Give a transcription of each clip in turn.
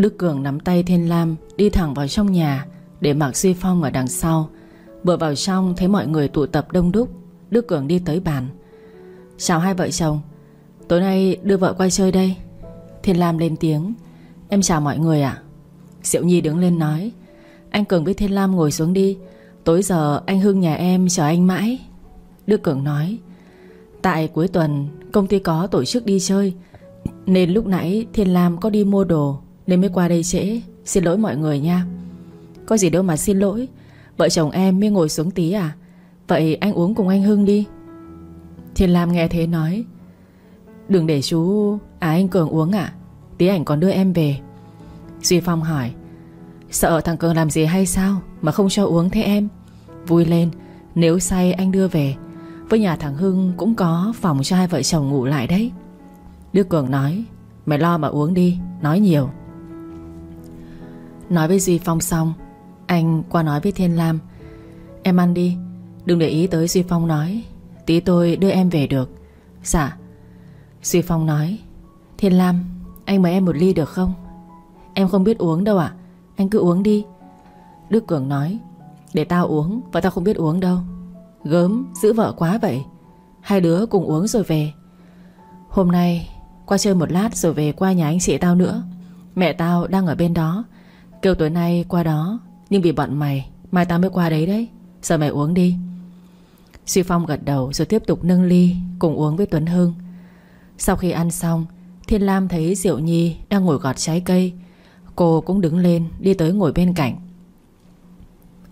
Đức Cường nắm tay Thiên Lam, Đi thẳng vào trong nhà, Để mặc Duy Phong ở đằng sau. Vừa vào trong, thấy mọi người tụ tập đông đúc. Đức Cường đi tới bàn. Chào hai vợ chồng. Tối nay đưa vợ quay chơi đây. Thiên Lam lên tiếng. Em chào mọi người ạ. Diệu Nhi đứng lên nói. Anh Cường với Thiên Lam ngồi xuống đi. Tối giờ anh Hưng nhà em chờ anh mãi. Đức Cường nói. Tại cuối tuần, công ty có tổ chức đi chơi, Nên lúc nãy Thiên Lam có đi mua đồ. Nên mới qua đây trễ. Xin lỗi mọi người nha. Có gì đâu mà xin lỗi. Vợ chồng em mới ngồi xuống tí à? Vậy anh uống cùng anh Hưng đi. Thiên Lam nghe thế nói. Đừng để chú À anh Cường uống à Tí ảnh còn đưa em về. Duy Phong hỏi. Sợ thằng Cường làm gì hay sao Mà không cho uống thế em? Vui lên. Nếu say anh đưa về. Với nhà thằng Hưng cũng có phòng cho hai vợ chồng ngủ lại đấy. Đức Cường nói. Mày lo mà uống đi. Nói nhiều. Nói với Duy Phong xong, Anh qua nói với Thiên Lam. Em ăn đi, Đừng để ý tới Duy Phong nói. Tí tôi đưa em về được. Dạ. Duy Phong nói, Thiên Lam, Anh mời em một ly được không? Em không biết uống đâu ạ, Anh cứ uống đi. Đức Cường nói, Để tao uống và tao không biết uống đâu. Gớm, giữ vợ quá vậy. Hai đứa cùng uống rồi về. Hôm nay, qua chơi một lát rồi về qua nhà anh chị tao nữa. Mẹ tao đang ở bên đó. Kêu tối nay qua đó, Nhưng vì bọn mày, Mai tao mới qua đấy đấy. Giờ mày uống đi. Duy Phong gật đầu rồi tiếp tục nâng ly, Cùng uống với Tuấn Hưng. Sau khi ăn xong, Thiên Lam thấy Diệu Nhi đang ngồi gọt trái cây. Cô cũng đứng lên, Đi tới ngồi bên cạnh.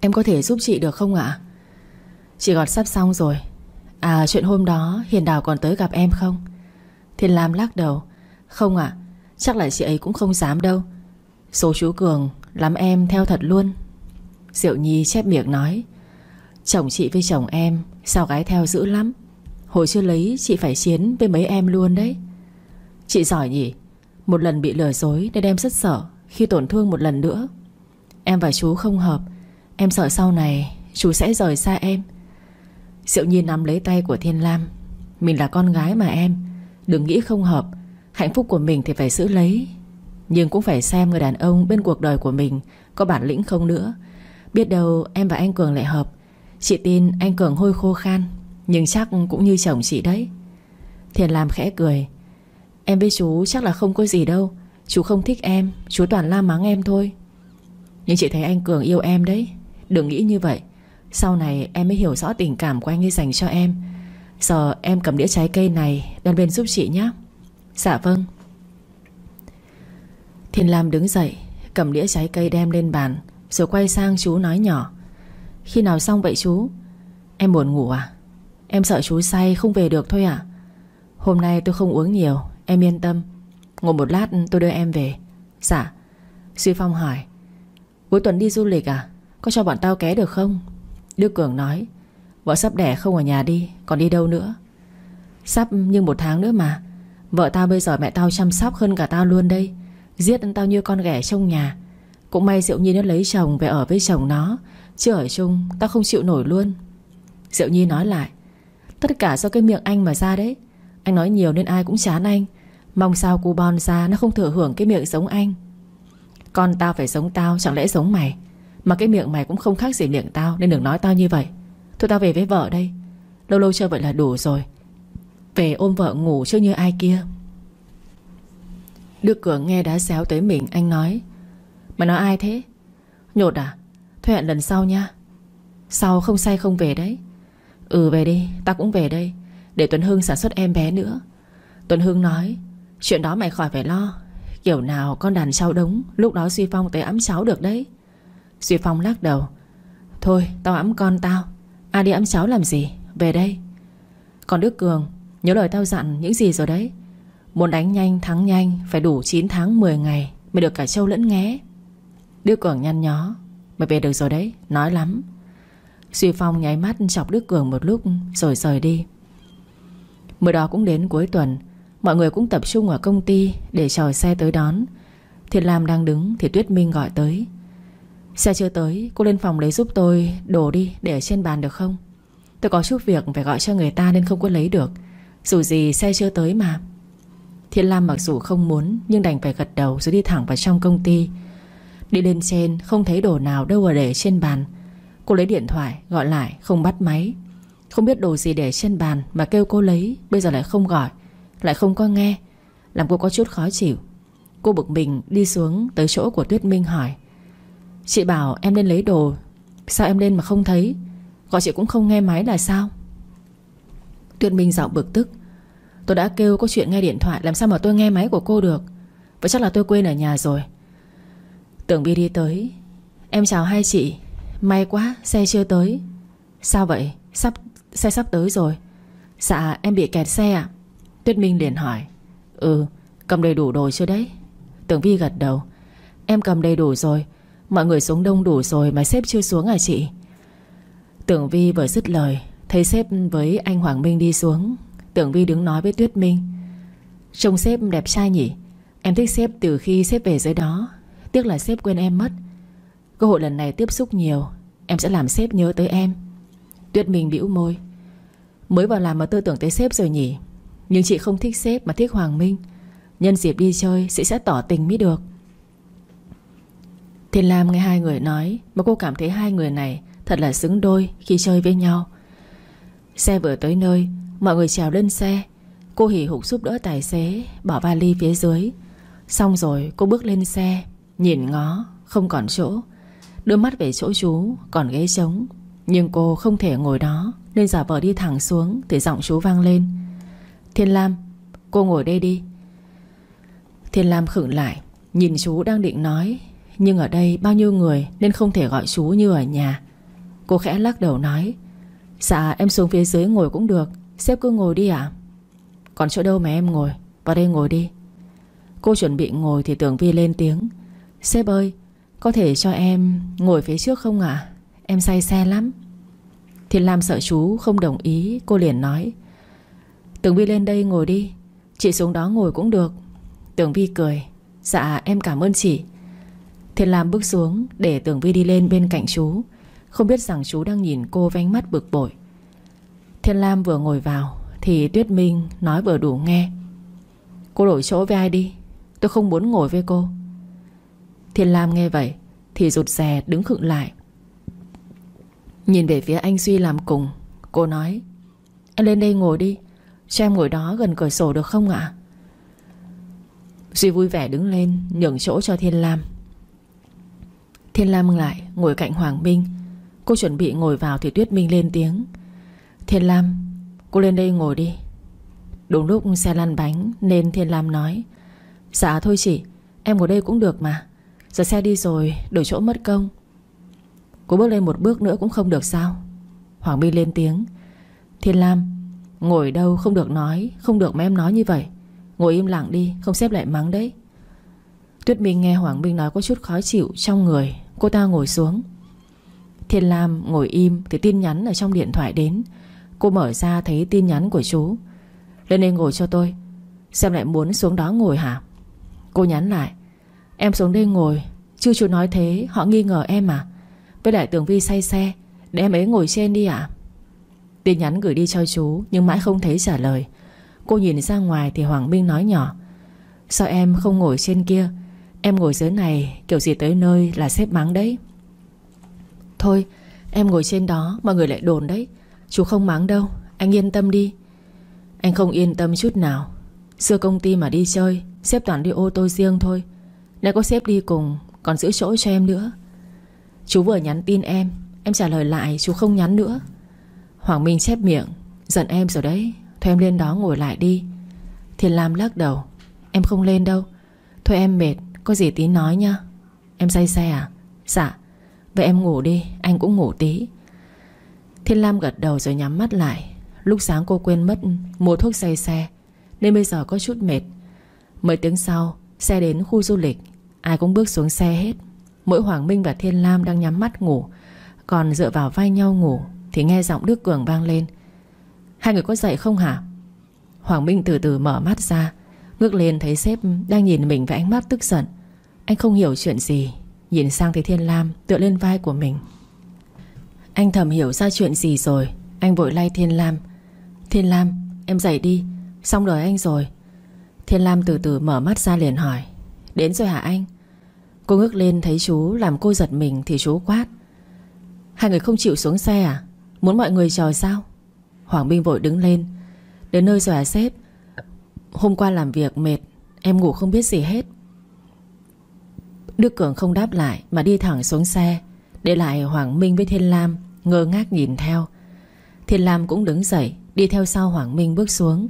Em có thể giúp chị được không ạ? Chị gọt sắp xong rồi. À chuyện hôm đó Hiền Đào còn tới gặp em không? Thiên Lam lắc đầu. Không ạ, Chắc là chị ấy cũng không dám đâu. Số chú Cường Lắm em theo thật luôn. Diệu Nhi chép miệng nói, Chồng chị với chồng em, Sao gái theo dữ lắm? Hồi chưa lấy chị phải chiến với mấy em luôn đấy. Chị giỏi nhỉ? Một lần bị lừa dối nên em rất sợ, Khi tổn thương một lần nữa. Em và chú không hợp, Em sợ sau này chú sẽ rời xa em. Diệu Nhi nắm lấy tay của Thiên Lam, Mình là con gái mà em, Đừng nghĩ không hợp, Hạnh phúc của mình thì phải giữ lấy. Nhưng cũng phải xem người đàn ông bên cuộc đời của mình Có bản lĩnh không nữa. Biết đâu em và anh Cường lại hợp. Chị tin anh Cường hôi khô khan, Nhưng chắc cũng như chồng chị đấy. Thiền làm khẽ cười. Em với chú chắc là không có gì đâu. Chú không thích em, Chú toàn la mắng em thôi. Nhưng chị thấy anh Cường yêu em đấy. Đừng nghĩ như vậy. Sau này em mới hiểu rõ tình cảm của anh ấy dành cho em. Giờ em cầm đĩa trái cây này, Đem bên giúp chị nhé Dạ vâng. Thiên Lam đứng dậy, Cầm đĩa trái cây đem lên bàn, Rồi quay sang chú nói nhỏ. Khi nào xong vậy chú? Em buồn ngủ à? Em sợ chú say không về được thôi à? Hôm nay tôi không uống nhiều, Em yên tâm. Ngồi một lát, tôi đưa em về. Dạ. Duy Phong hỏi Cuối tuần đi du lịch à? Có cho bọn tao ké được không? Đức Cường nói, Vợ sắp đẻ không ở nhà đi, Còn đi đâu nữa? Sắp nhưng một tháng nữa mà. Vợ tao bây giờ mẹ tao chăm sóc hơn cả tao luôn đây. Giết tao như con ghẻ trong nhà. Cũng may Diệu Nhi nó lấy chồng về ở với chồng nó. Chứ ở chung, tao không chịu nổi luôn. Diệu Nhi nói lại, Tất cả do cái miệng anh mà ra đấy. Anh nói nhiều nên ai cũng chán anh. Mong sao cu bon ra nó không thừa hưởng cái miệng giống anh. Con tao phải giống tao, Chẳng lẽ giống mày? Mà cái miệng mày cũng không khác gì miệng tao, Nên đừng nói tao như vậy. Thôi tao về với vợ đây. Lâu lâu chơi vậy là đủ rồi. Về ôm vợ ngủ chứ như ai kia. Đức Cường nghe đã xéo tới mình, Anh nói. Mày nói ai thế? Nhột à? Thôi hẹn lần sau nha. Sau không say không về đấy. Ừ về đi, Tao cũng về đây, Để Tuấn Hưng sản xuất em bé nữa. Tuấn Hưng nói, Chuyện đó mày khỏi phải lo. Kiểu nào con đàn cháu đống, Lúc đó Duy Phong tới ấm cháu được đấy. Duy Phong lắc đầu, Thôi, tao ấm con tao. Ai đi ấm cháu làm gì? Về đây. Còn Đức Cường, Nhớ lời tao dặn những gì rồi đấy. Muốn đánh nhanh, thắng nhanh, Phải đủ 9 tháng 10 ngày Mới được cả châu lẫn nghé Đức Cường nhăn nhó. Mày về được rồi đấy, Nói lắm. Duy Phong nháy mắt chọc Đức Cường một lúc, Rồi rời đi. Mưa đó cũng đến cuối tuần, Mọi người cũng tập trung ở công ty Để chờ xe tới đón. Thiệt Lam đang đứng thì Tuyết Minh gọi tới. Xe chưa tới, Cô lên phòng lấy giúp tôi đồ đi để ở trên bàn được không? Tôi có chút việc phải gọi cho người ta Nên không có lấy được. Dù gì xe chưa tới mà. Thiên Lam mặc dù không muốn, Nhưng đành phải gật đầu rồi đi thẳng vào trong công ty. Đi lên trên, không thấy đồ nào đâu ở để trên bàn. Cô lấy điện thoại, gọi lại, không bắt máy. Không biết đồ gì để trên bàn Mà kêu cô lấy, Bây giờ lại không gọi, Lại không có nghe. Làm cô có chút khó chịu. Cô bực mình đi xuống tới chỗ của Tuyết Minh hỏi. Chị bảo em lên lấy đồ, Sao em lên mà không thấy? Gọi chị cũng không nghe máy là sao? Tuyết Minh giọng bực tức. Tôi đã kêu có chuyện nghe điện thoại, Làm sao mà tôi nghe máy của cô được? Vậy chắc là tôi quên ở nhà rồi. Tưởng Vi đi tới. Em chào hai chị. May quá, xe chưa tới. Sao vậy? Sắp, Xe sắp tới rồi. Dạ em bị kẹt xe à Tuyết Minh liền hỏi. Ừ cầm đầy đủ đồ chưa đấy? Tưởng Vi gật đầu. Em cầm đầy đủ rồi. Mọi người xuống đông đủ rồi mà sếp chưa xuống à chị? Tưởng Vi vừa dứt lời, Thấy sếp với anh Hoàng Minh đi xuống. Tưởng Vi đứng nói với Tuyết Minh. Trông sếp đẹp trai nhỉ? Em thích sếp từ khi sếp về dưới đó. Tiếc là sếp quên em mất. Cơ hội lần này tiếp xúc nhiều. Em sẽ làm sếp nhớ tới em. Tuyết Minh bĩu môi. Mới vào làm mà tôi tưởng tới sếp rồi nhỉ? Nhưng chị không thích sếp mà thích Hoàng Minh. Nhân dịp đi chơi, Chị sẽ tỏ tình mới được. Thiên Lam nghe hai người nói, Mà cô cảm thấy hai người này Thật là xứng đôi khi chơi với nhau. Xe vừa tới nơi Mọi người trèo lên xe. Cô hỉ hục giúp đỡ tài xế, Bỏ vali phía dưới. Xong rồi cô bước lên xe, Nhìn ngó, không còn chỗ. Đưa mắt về chỗ chú Còn ghế trống, Nhưng cô không thể ngồi đó, Nên giả vờ đi thẳng xuống Thì giọng chú vang lên. Thiên Lam, Cô ngồi đây đi. Thiên Lam khựng lại, Nhìn chú đang định nói, Nhưng ở đây bao nhiêu người Nên không thể gọi chú như ở nhà. Cô khẽ lắc đầu nói Dạ em xuống phía dưới ngồi cũng được. Sếp cứ ngồi đi ạ. Còn chỗ đâu mà em ngồi? Vào đây ngồi đi. Cô chuẩn bị ngồi thì tưởng Vi lên tiếng. Sếp ơi, Có thể cho em ngồi phía trước không ạ? Em say xe lắm. Thiên Lam sợ chú không đồng ý, Cô liền nói. Tưởng Vi lên đây ngồi đi. Chị xuống đó ngồi cũng được. Tưởng Vi cười. Dạ em cảm ơn chị. Thiên Lam bước xuống để Tưởng Vi đi lên bên cạnh chú. Không biết rằng chú đang nhìn cô với ánh mắt bực bội. Thiên Lam vừa ngồi vào, Thì Tuyết Minh nói vừa đủ nghe. Cô đổi chỗ với ai đi? Tôi không muốn ngồi với cô. Thiên Lam nghe vậy, Thì rụt rè đứng khựng lại. Nhìn về phía anh Duy làm cùng, Cô nói Anh lên đây ngồi đi, Cho em ngồi đó gần cửa sổ được không ạ? Duy vui vẻ đứng lên, Nhường chỗ cho Thiên Lam. Thiên Lam lại, ngồi cạnh Hoàng Minh. Cô chuẩn bị ngồi vào thì Tuyết Minh lên tiếng. Thiên Lam, Cô lên đây ngồi đi. Đúng lúc xe lăn bánh, Nên Thiên Lam nói Dạ thôi chị, Em ngồi đây cũng được mà. Giờ xe đi rồi, đổi chỗ mất công. Cô bước lên một bước nữa cũng không được sao. Hoàng Minh lên tiếng, Thiên Lam, Ngồi đâu không được nói, Không được mà em nói như vậy. Ngồi im lặng đi, Không xếp lại mắng đấy. Tuyết Minh nghe Hoàng Minh nói có chút khó chịu trong người, Cô ta ngồi xuống. Thiên Lam ngồi im Thì tin nhắn ở trong điện thoại đến. Cô mở ra thấy tin nhắn của chú. Lên đây ngồi cho tôi. Xem lại muốn xuống đó ngồi hả? Cô nhắn lại. Em xuống đây ngồi. Chưa chú nói thế, họ nghi ngờ em à Với lại Tường Vi say xe, Để em ấy ngồi trên đi ạ. Tin nhắn gửi đi cho chú, Nhưng mãi không thấy trả lời. Cô nhìn ra ngoài thì Hoàng Minh nói nhỏ. Sao em không ngồi trên kia? Em ngồi dưới này, kiểu gì tới nơi là xếp mắng đấy. Thôi, em ngồi trên đó, Mọi người lại đồn đấy. Chú không mắng đâu, Anh yên tâm đi. Anh không yên tâm chút nào. Xưa công ty mà đi chơi, Xếp toàn đi ô tô riêng thôi. Nay có xếp đi cùng, Còn giữ chỗ cho em nữa. Chú vừa nhắn tin em Em trả lời lại, chú không nhắn nữa. Hoàng Minh chép miệng, Giận em rồi đấy, Thôi em lên đó ngồi lại đi. Thiên Lam lắc đầu, Em không lên đâu. Thôi em mệt, Có gì tí nói nha. Em say xe à? Dạ Vậy em ngủ đi, Anh cũng ngủ tí. Thiên Lam gật đầu rồi nhắm mắt lại. Lúc sáng cô quên mất mua thuốc say xe, Nên bây giờ có chút mệt. Mấy tiếng sau, Xe đến khu du lịch, Ai cũng bước xuống xe hết. Mỗi Hoàng Minh và Thiên Lam đang nhắm mắt ngủ, Còn dựa vào vai nhau ngủ Thì nghe giọng Đức Cường vang lên. Hai người có dậy không hả? Hoàng Minh từ từ mở mắt ra, Ngước lên thấy sếp đang nhìn mình với ánh mắt tức giận. Anh không hiểu chuyện gì. Nhìn sang thấy Thiên Lam tựa lên vai của mình. Anh thầm hiểu ra chuyện gì rồi. Anh vội lay Thiên Lam. Thiên Lam, em dậy đi. Xong đời anh rồi. Thiên Lam từ từ mở mắt ra liền hỏi. Đến rồi hả anh? Cô ngước lên thấy chú làm cô giật mình Thì chú quát. Hai người không chịu xuống xe à? Muốn mọi người chờ sao? Hoàng Minh vội đứng lên. Đến nơi rồi à sếp? Hôm qua làm việc mệt, Em ngủ không biết gì hết. Đức Cường không đáp lại Mà đi thẳng xuống xe, Để lại Hoàng Minh với Thiên Lam. Ngơ ngác nhìn theo. Thiên Lam cũng đứng dậy, Đi theo sau Hoàng Minh bước xuống.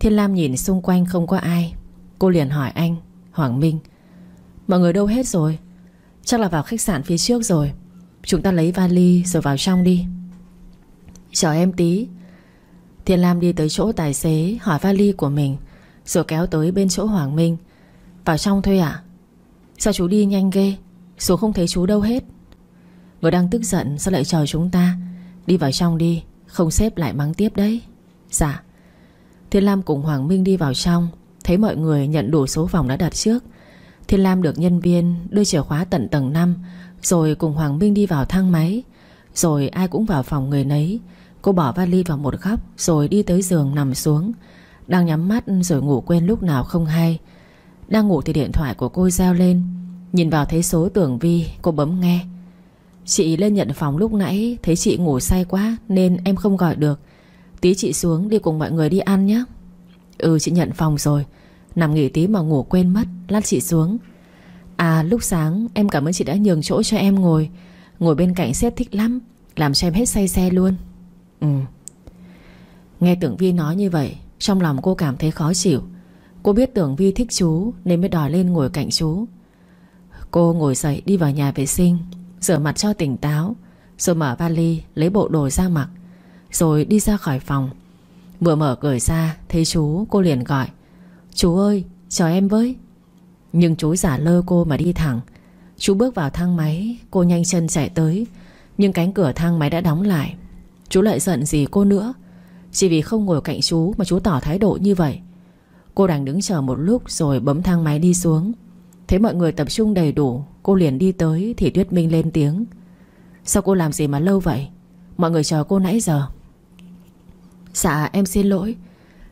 Thiên Lam nhìn xung quanh không có ai. Cô liền hỏi anh, Hoàng Minh, Mọi người đâu hết rồi? Chắc là vào khách sạn phía trước rồi. Chúng ta lấy vali rồi vào trong đi. Chờ em tí. Thiên Lam đi tới chỗ tài xế, Hỏi vali của mình, Rồi kéo tới bên chỗ Hoàng Minh. Vào trong thôi ạ. Sao chú đi nhanh ghê? Số không thấy chú đâu hết. Người đang tức giận, sao lại chờ chúng ta? Đi vào trong đi, Không xếp lại mắng tiếp đấy. Dạ. Thiên Lam cùng Hoàng Minh đi vào trong, Thấy mọi người nhận đủ số phòng đã đặt trước. Thiên Lam được nhân viên đưa chìa khóa tận tầng 5 Rồi cùng Hoàng Minh đi vào thang máy, Rồi ai cũng vào phòng người nấy. Cô bỏ vali vào một góc, Rồi đi tới giường nằm xuống. Đang nhắm mắt rồi ngủ quên lúc nào không hay. Đang ngủ thì điện thoại của cô reo lên. Nhìn vào thấy số tưởng vi, Cô bấm nghe. Chị lên nhận phòng lúc nãy, Thấy chị ngủ say quá Nên em không gọi được. Tí chị xuống đi cùng mọi người đi ăn nhé. Ừ chị nhận phòng rồi. Nằm nghỉ tí mà ngủ quên mất, Lát chị xuống. À lúc sáng em cảm ơn chị đã nhường chỗ cho em ngồi. Ngồi bên cạnh sếp thích lắm, Làm cho em hết say xe luôn. Ừ. Nghe Tưởng Vi nói như vậy, Trong lòng cô cảm thấy khó chịu. Cô biết Tưởng Vi thích chú Nên mới đòi lên ngồi cạnh chú. Cô ngồi dậy đi vào nhà vệ sinh. Rửa mặt cho tỉnh táo, Rồi mở vali, lấy bộ đồ ra mặc, Rồi đi ra khỏi phòng. Vừa mở cửa ra, Thấy chú, cô liền gọi, Chú ơi chờ em với. Nhưng chú giả lơ cô mà đi thẳng. Chú bước vào thang máy, Cô nhanh chân chạy tới, Nhưng cánh cửa thang máy đã đóng lại. Chú lại giận gì cô nữa? Chỉ vì không ngồi cạnh chú mà chú tỏ thái độ như vậy. Cô đành đứng chờ một lúc Rồi bấm thang máy đi xuống. Thấy mọi người tập trung đầy đủ Cô liền đi tới, thì Tuyết Minh lên tiếng. Sao cô làm gì mà lâu vậy? Mọi người chờ cô nãy giờ. Dạ em xin lỗi.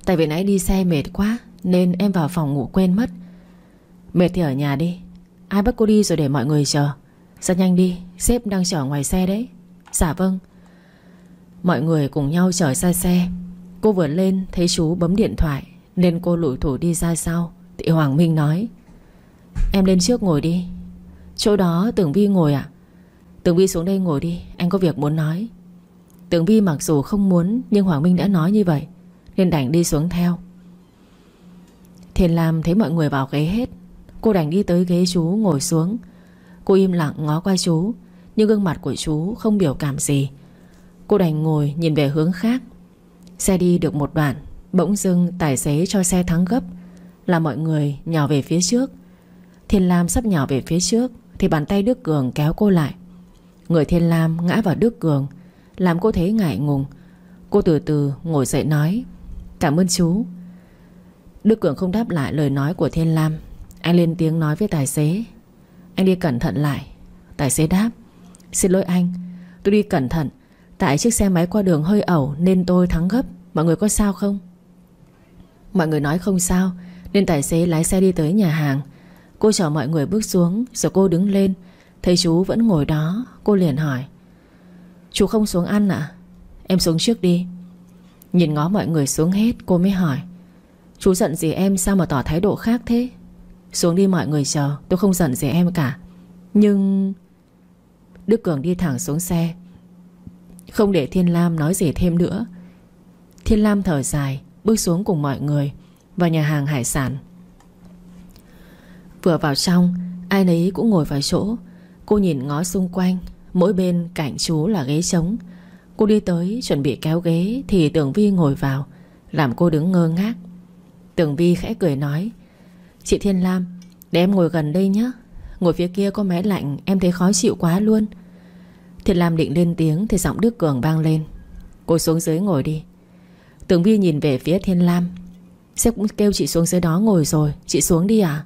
Tại vì nãy đi xe mệt quá, Nên em vào phòng ngủ quên mất. Mệt thì ở nhà đi. Ai bắt cô đi rồi để mọi người chờ. Ra nhanh đi, Sếp đang chờ ngoài xe đấy. Dạ vâng. Mọi người cùng nhau chở ra xe. Cô vừa lên, thấy chú bấm điện thoại, Nên cô lủi thủ đi ra sau. Thì Hoàng Minh nói, Em lên trước ngồi đi. Chỗ đó Tưởng Vi ngồi à Tưởng Vi xuống đây ngồi đi, Anh có việc muốn nói. Tưởng Vi mặc dù không muốn, Nhưng Hoàng Minh đã nói như vậy, Nên đành đi xuống theo. Thiền Lam thấy mọi người vào ghế hết. Cô đành đi tới ghế chú ngồi xuống. Cô im lặng ngó qua chú, Nhưng gương mặt của chú không biểu cảm gì. Cô đành ngồi nhìn về hướng khác. Xe đi được một đoạn, Bỗng dưng tài xế cho xe thắng gấp, Là mọi người nhỏ về phía trước. Thiên Lam sắp nhỏ về phía trước. Thì bàn tay Đức Cường kéo cô lại. Người Thiên Lam ngã vào Đức Cường, Làm cô thấy ngại ngùng. Cô từ từ ngồi dậy nói, Cảm ơn chú. Đức Cường không đáp lại lời nói của Thiên Lam. Anh lên tiếng nói với tài xế. Anh đi cẩn thận lại. Tài xế đáp, Xin lỗi anh, Tôi đi cẩn thận. Tại chiếc xe máy qua đường hơi ẩu Nên tôi thắng gấp. Mọi người có sao không? Mọi người nói không sao, Nên tài xế lái xe đi tới nhà hàng. Cô chờ mọi người bước xuống, Rồi cô đứng lên. Thấy chú vẫn ngồi đó, Cô liền hỏi. Chú không xuống ăn à Em xuống trước đi. Nhìn ngó mọi người xuống hết, cô mới hỏi. Chú giận gì em sao mà tỏ thái độ khác thế? Xuống đi mọi người chờ, Tôi không giận gì em cả. Nhưng Đức Cường đi thẳng xuống xe. Không để Thiên Lam nói gì thêm nữa. Thiên Lam thở dài, Bước xuống cùng mọi người Vào nhà hàng hải sản. Vừa vào trong Ai nấy cũng ngồi vào chỗ. Cô nhìn ngó xung quanh, Mỗi bên cạnh chú là ghế trống. Cô đi tới chuẩn bị kéo ghế Thì Tưởng Vi ngồi vào, Làm cô đứng ngơ ngác. Tưởng Vi khẽ cười nói, Chị Thiên Lam, Để em ngồi gần đây nhé. Ngồi phía kia có máy lạnh, Em thấy khó chịu quá luôn. Thiên Lam định lên tiếng Thì giọng Đức Cường vang lên. Cô xuống dưới ngồi đi. Tưởng Vi nhìn về phía Thiên Lam, Sếp cũng kêu chị xuống dưới đó ngồi rồi, Chị xuống đi à?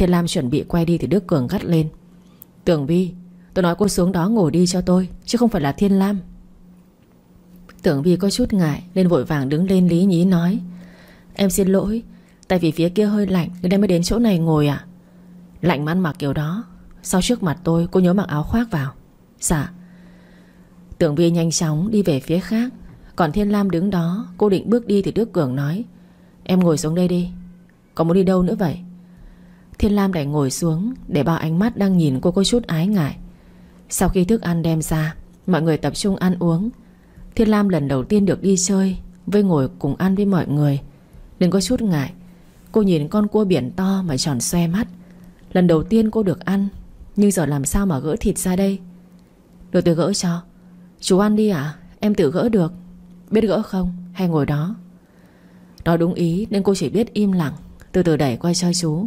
Thiên Lam chuẩn bị quay đi thì Đức Cường gắt lên. Tưởng Vi, Tôi nói cô xuống đó ngồi đi cho tôi, Chứ không phải là Thiên Lam. Tưởng Vi có chút ngại, Nên vội vàng đứng lên lý nhí nói, Em xin lỗi, Tại vì phía kia hơi lạnh, Nên em mới đến chỗ này ngồi à? Lạnh mà ăn mặc kiểu đó, Sau trước mặt tôi cô nhớ mặc áo khoác vào. Dạ. Tưởng Vi nhanh chóng đi về phía khác, Còn Thiên Lam đứng đó, Cô định bước đi thì Đức Cường nói, Em ngồi xuống đây đi, Có muốn đi đâu nữa vậy? Thiên Lam đành ngồi xuống Để bao ánh mắt đang nhìn cô có chút ái ngại. Sau khi thức ăn đem ra, Mọi người tập trung ăn uống. Thiên Lam lần đầu tiên được đi chơi Với ngồi cùng ăn với mọi người. Nên có chút ngại, Cô nhìn con cua biển to mà tròn xoe mắt. Lần đầu tiên cô được ăn, Nhưng giờ làm sao mà gỡ thịt ra đây? Được tôi gỡ cho. Chú ăn đi ạ, Em tự gỡ được. Biết gỡ không? Hay ngồi đó? Nói đúng ý nên cô chỉ biết im lặng, Từ từ đẩy qua cho chú.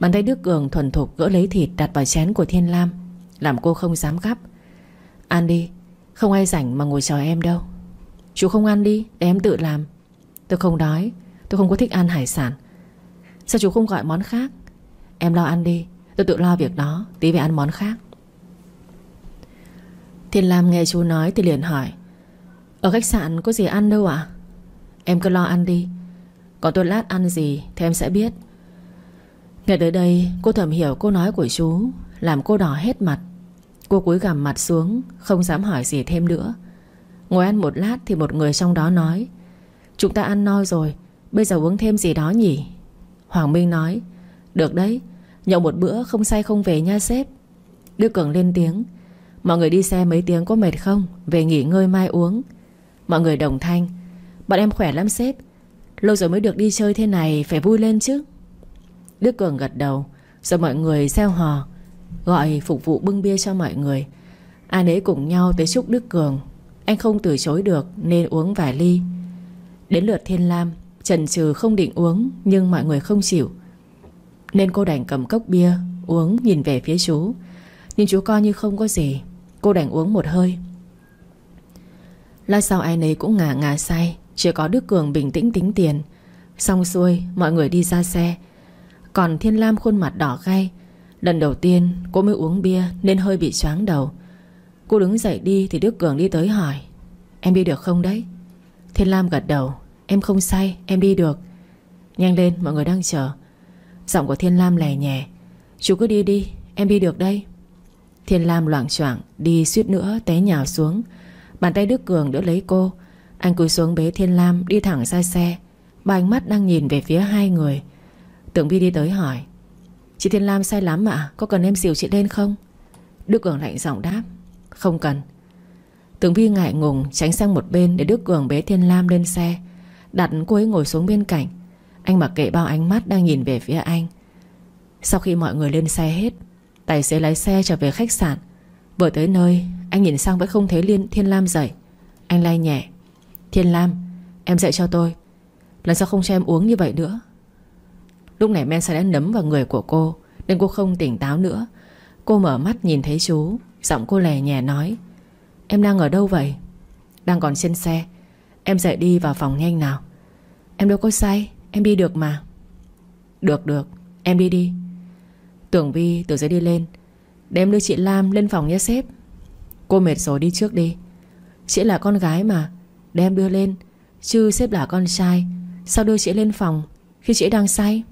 Bàn tay Đức Cường thuần thục gỡ lấy thịt đặt vào chén của Thiên Lam. Làm cô không dám gắp. Ăn đi, Không ai rảnh mà ngồi chờ em đâu. Chú không ăn đi, để em tự làm. Tôi không đói, Tôi không có thích ăn hải sản. Sao chú không gọi món khác? Em lo ăn đi, Tôi tự lo việc đó, Tí về ăn món khác. Thiên Lam nghe chú nói thì liền hỏi, Ở khách sạn có gì ăn đâu ạ? Em cứ lo ăn đi. Còn tôi lát ăn gì thì em sẽ biết. Nghe tới đây, cô thầm hiểu câu nói của chú, Làm cô đỏ hết mặt. Cô cúi gằm mặt xuống, Không dám hỏi gì thêm nữa. Ngồi ăn một lát thì một người trong đó nói, Chúng ta ăn no rồi, Bây giờ uống thêm gì đó nhỉ? Hoàng Minh nói, Được đấy, Nhậu một bữa không say không về nha sếp. Đức Cường lên tiếng, Mọi người đi xe mấy tiếng có mệt không? Về nghỉ ngơi mai uống. Mọi người đồng thanh, Bọn em khỏe lắm sếp, Lâu rồi mới được đi chơi thế này, Phải vui lên chứ. Đức Cường gật đầu, Rồi mọi người xeo hò, Gọi phục vụ bưng bia cho mọi người. Ai nấy cùng nhau tới chúc Đức Cường. Anh không từ chối được Nên uống vài ly. Đến lượt Thiên Lam Trần trừ không định uống Nhưng mọi người không chịu. Nên cô đành cầm cốc bia, Uống nhìn về phía chú. Nhưng chú coi như không có gì, Cô đành uống một hơi. Lát sau ai nấy cũng ngả ngả say Chỉ có Đức Cường bình tĩnh tính tiền. Xong xuôi, mọi người đi ra xe còn Thiên Lam khuôn mặt đỏ gay Lần đầu tiên cô mới uống bia Nên hơi bị choáng đầu. Cô đứng dậy đi thì Đức Cường đi tới hỏi, Em đi được không đấy? Thiên Lam gật đầu, Em không say, em đi được. Nhanh lên, mọi người đang chờ. Giọng của Thiên Lam lè nhẹ Chú cứ đi đi, em đi được đây. Thiên Lam loảng choảng đi suýt nữa té nhào xuống. Bàn tay Đức Cường đỡ lấy cô. Anh cúi xuống bế Thiên Lam đi thẳng ra xe. Ba ánh mắt đang nhìn về phía hai người. Tưởng Vi đi tới hỏi, Chị Thiên Lam say lắm ạ, Có cần em dìu chị lên không? Đức Cường lạnh giọng đáp, Không cần. Tưởng Vi ngại ngùng tránh sang một bên Để Đức Cường bế Thiên Lam lên xe, Đặt cô ấy ngồi xuống bên cạnh. Anh mặc kệ bao ánh mắt đang nhìn về phía anh. Sau khi mọi người lên xe hết, Tài xế lái xe trở về khách sạn. Vừa tới nơi, Anh nhìn sang vẫn không thấy Liên, Thiên Lam dậy. Anh lay nhẹ, Thiên Lam, Em dậy cho tôi. Lần sau không cho em uống như vậy nữa. Lúc này men say đã nấm vào người của cô, Nên cô không tỉnh táo nữa. Cô mở mắt nhìn thấy chú, Giọng cô lè nhẹ nói, Em đang ở đâu vậy? Đang còn trên xe. Em dậy đi vào phòng nhanh nào. Em đâu có say, Em đi được mà. Được được, Em đi đi. Tưởng Vi từ dưới đi lên Để em đưa chị Lam lên phòng nhé sếp. Cô mệt rồi đi trước đi. Chị là con gái mà Để em đưa lên, Chứ sếp là con trai, Sao đưa chị lên phòng Khi chị đang say?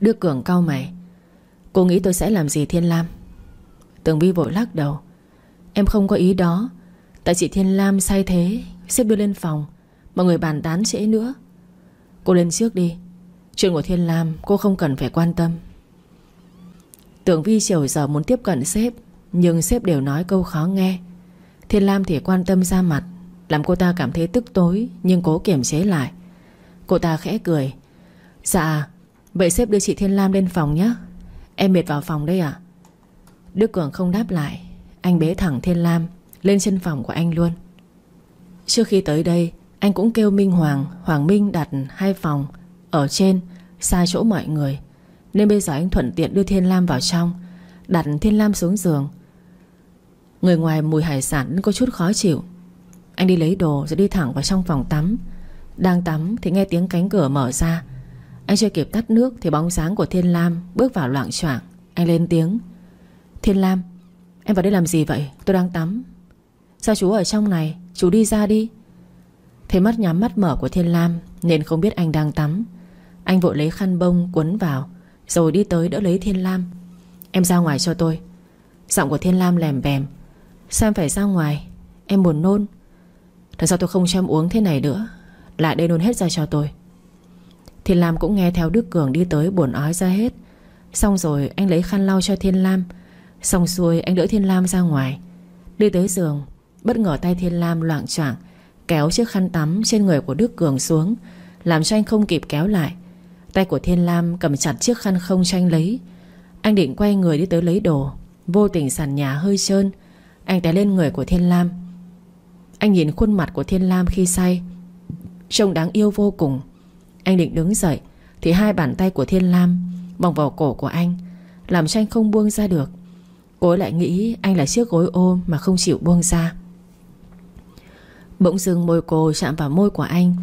Đức Cường cau mày. Cô nghĩ tôi sẽ làm gì Thiên Lam? Tường Vi vội lắc đầu. Em không có ý đó. Tại chị Thiên Lam say thế Xếp đưa lên phòng. Mọi người bàn tán trễ nữa. Cô lên trước đi. Chuyện của Thiên Lam cô không cần phải quan tâm. Tưởng Vi chiều giờ muốn tiếp cận sếp, Nhưng sếp đều nói câu khó nghe. Thiên Lam thì quan tâm ra mặt. Làm cô ta cảm thấy tức tối, Nhưng cố kiềm chế lại. Cô ta khẽ cười. Dạ Vậy sếp đưa chị Thiên Lam lên phòng nhé Em mệt vào phòng đây à? Đức Cường không đáp lại. Anh bế thẳng Thiên Lam Lên chân phòng của anh luôn. Trước khi tới đây, Anh cũng kêu Minh Hoàng Hoàng Minh đặt hai phòng Ở trên, Xa chỗ mọi người. Nên bây giờ anh thuận tiện đưa Thiên Lam vào trong, Đặt Thiên Lam xuống giường. Người ngoài mùi hải sản có chút khó chịu. Anh đi lấy đồ rồi đi thẳng vào trong phòng tắm. Đang tắm thì nghe tiếng cánh cửa mở ra. Anh chưa kịp tắt nước Thì bóng dáng của Thiên Lam bước vào loạn choạng. Anh lên tiếng. Thiên Lam, Em vào đây làm gì vậy? Tôi đang tắm. Sao chú ở trong này? Chú đi ra đi. Thấy mắt nhắm mắt mở của Thiên Lam Nên không biết anh đang tắm. Anh vội lấy khăn bông quấn vào, Rồi đi tới đỡ lấy Thiên Lam. Em ra ngoài cho tôi. Giọng của Thiên Lam lèm bèm. Sao em phải ra ngoài? Em buồn nôn. Thật sao tôi không cho em uống thế này nữa. Lại đây nôn hết ra cho tôi. Thiên Lam cũng nghe theo Đức Cường đi tới buồn ói ra hết. Xong rồi anh lấy khăn lau cho Thiên Lam. Xong xuôi anh đỡ Thiên Lam ra ngoài. Đi tới giường, Bất ngờ tay Thiên Lam loạn choạng, Kéo chiếc khăn tắm trên người của Đức Cường xuống, Làm cho anh không kịp kéo lại. Tay của Thiên Lam cầm chặt chiếc khăn không cho anh lấy. Anh định quay người đi tới lấy đồ. Vô tình sàn nhà hơi trơn. Anh té lên người của Thiên Lam. Anh nhìn khuôn mặt của Thiên Lam khi say. Trông đáng yêu vô cùng. Anh định đứng dậy, Thì hai bàn tay của Thiên Lam Vòng vào cổ của anh, Làm cho anh không buông ra được. Cô lại nghĩ anh là chiếc gối ôm Mà không chịu buông ra. Bỗng dưng môi cô chạm vào môi của anh,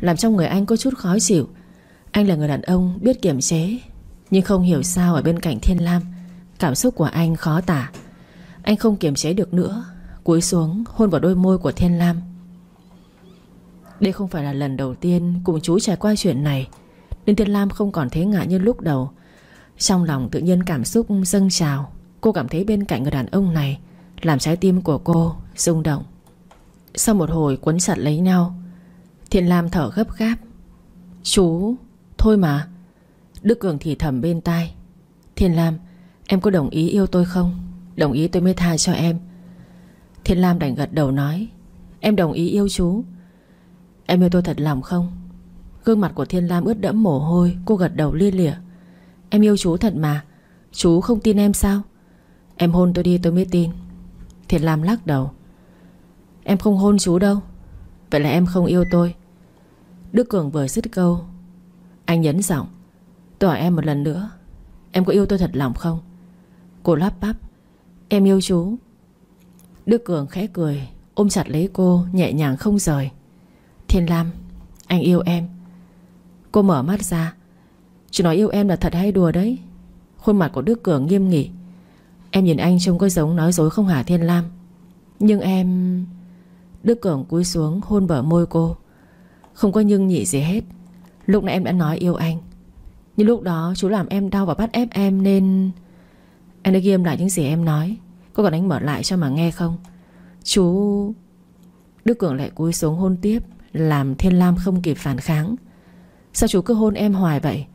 Làm trong người anh có chút khó chịu. Anh là người đàn ông biết kiềm chế, Nhưng không hiểu sao ở bên cạnh Thiên Lam, Cảm xúc của anh khó tả. Anh không kiềm chế được nữa, Cúi xuống hôn vào đôi môi của Thiên Lam. Đây không phải là lần đầu tiên Cùng chú trải qua chuyện này. Nên Thiên Lam không còn thấy ngại như lúc đầu. Trong lòng tự nhiên cảm xúc dâng trào. Cô cảm thấy bên cạnh người đàn ông này, Làm trái tim của cô rung động. Sau một hồi quấn chặt lấy nhau, Thiên Lam thở gấp gáp. Chú, Thôi mà. Đức Cường thì thầm bên tai. Thiên Lam, Em có đồng ý yêu tôi không? Đồng ý tôi mới tha cho em. Thiên Lam đành gật đầu nói. Em đồng ý yêu chú. Em yêu tôi thật lòng không? Gương mặt của Thiên Lam ướt đẫm mồ hôi, Cô gật đầu lia lịa. Em yêu chú thật mà, Chú không tin em sao? Em hôn tôi đi, tôi mới tin. Thiên Lam lắc đầu. Em không hôn chú đâu. Vậy là em không yêu tôi. Đức Cường vừa dứt câu, Anh nhấn giọng. Tôi hỏi em một lần nữa. Em có yêu tôi thật lòng không? Cô lắp bắp. Em yêu chú. Đức Cường khẽ cười, Ôm chặt lấy cô, nhẹ nhàng không rời. Thiên Lam, Anh yêu em. Cô mở mắt ra. Chú nói yêu em là thật hay đùa đấy? Khuôn mặt của Đức Cường nghiêm nghị. Em nhìn anh trông có giống nói dối không hả, Thiên Lam? Nhưng em Đức Cường cúi xuống, hôn bờ môi cô. Không có nhưng nhị gì hết. Lúc nãy em đã nói yêu anh. Nhưng lúc đó chú làm em đau và bắt ép em nên Anh đã ghi âm lại những gì em nói. Có còn anh mở lại cho mà nghe không? Chú Đức Cường lại cúi xuống hôn tiếp. Làm Thiên Lam không kịp phản kháng. Sao chú cứ hôn em hoài vậy?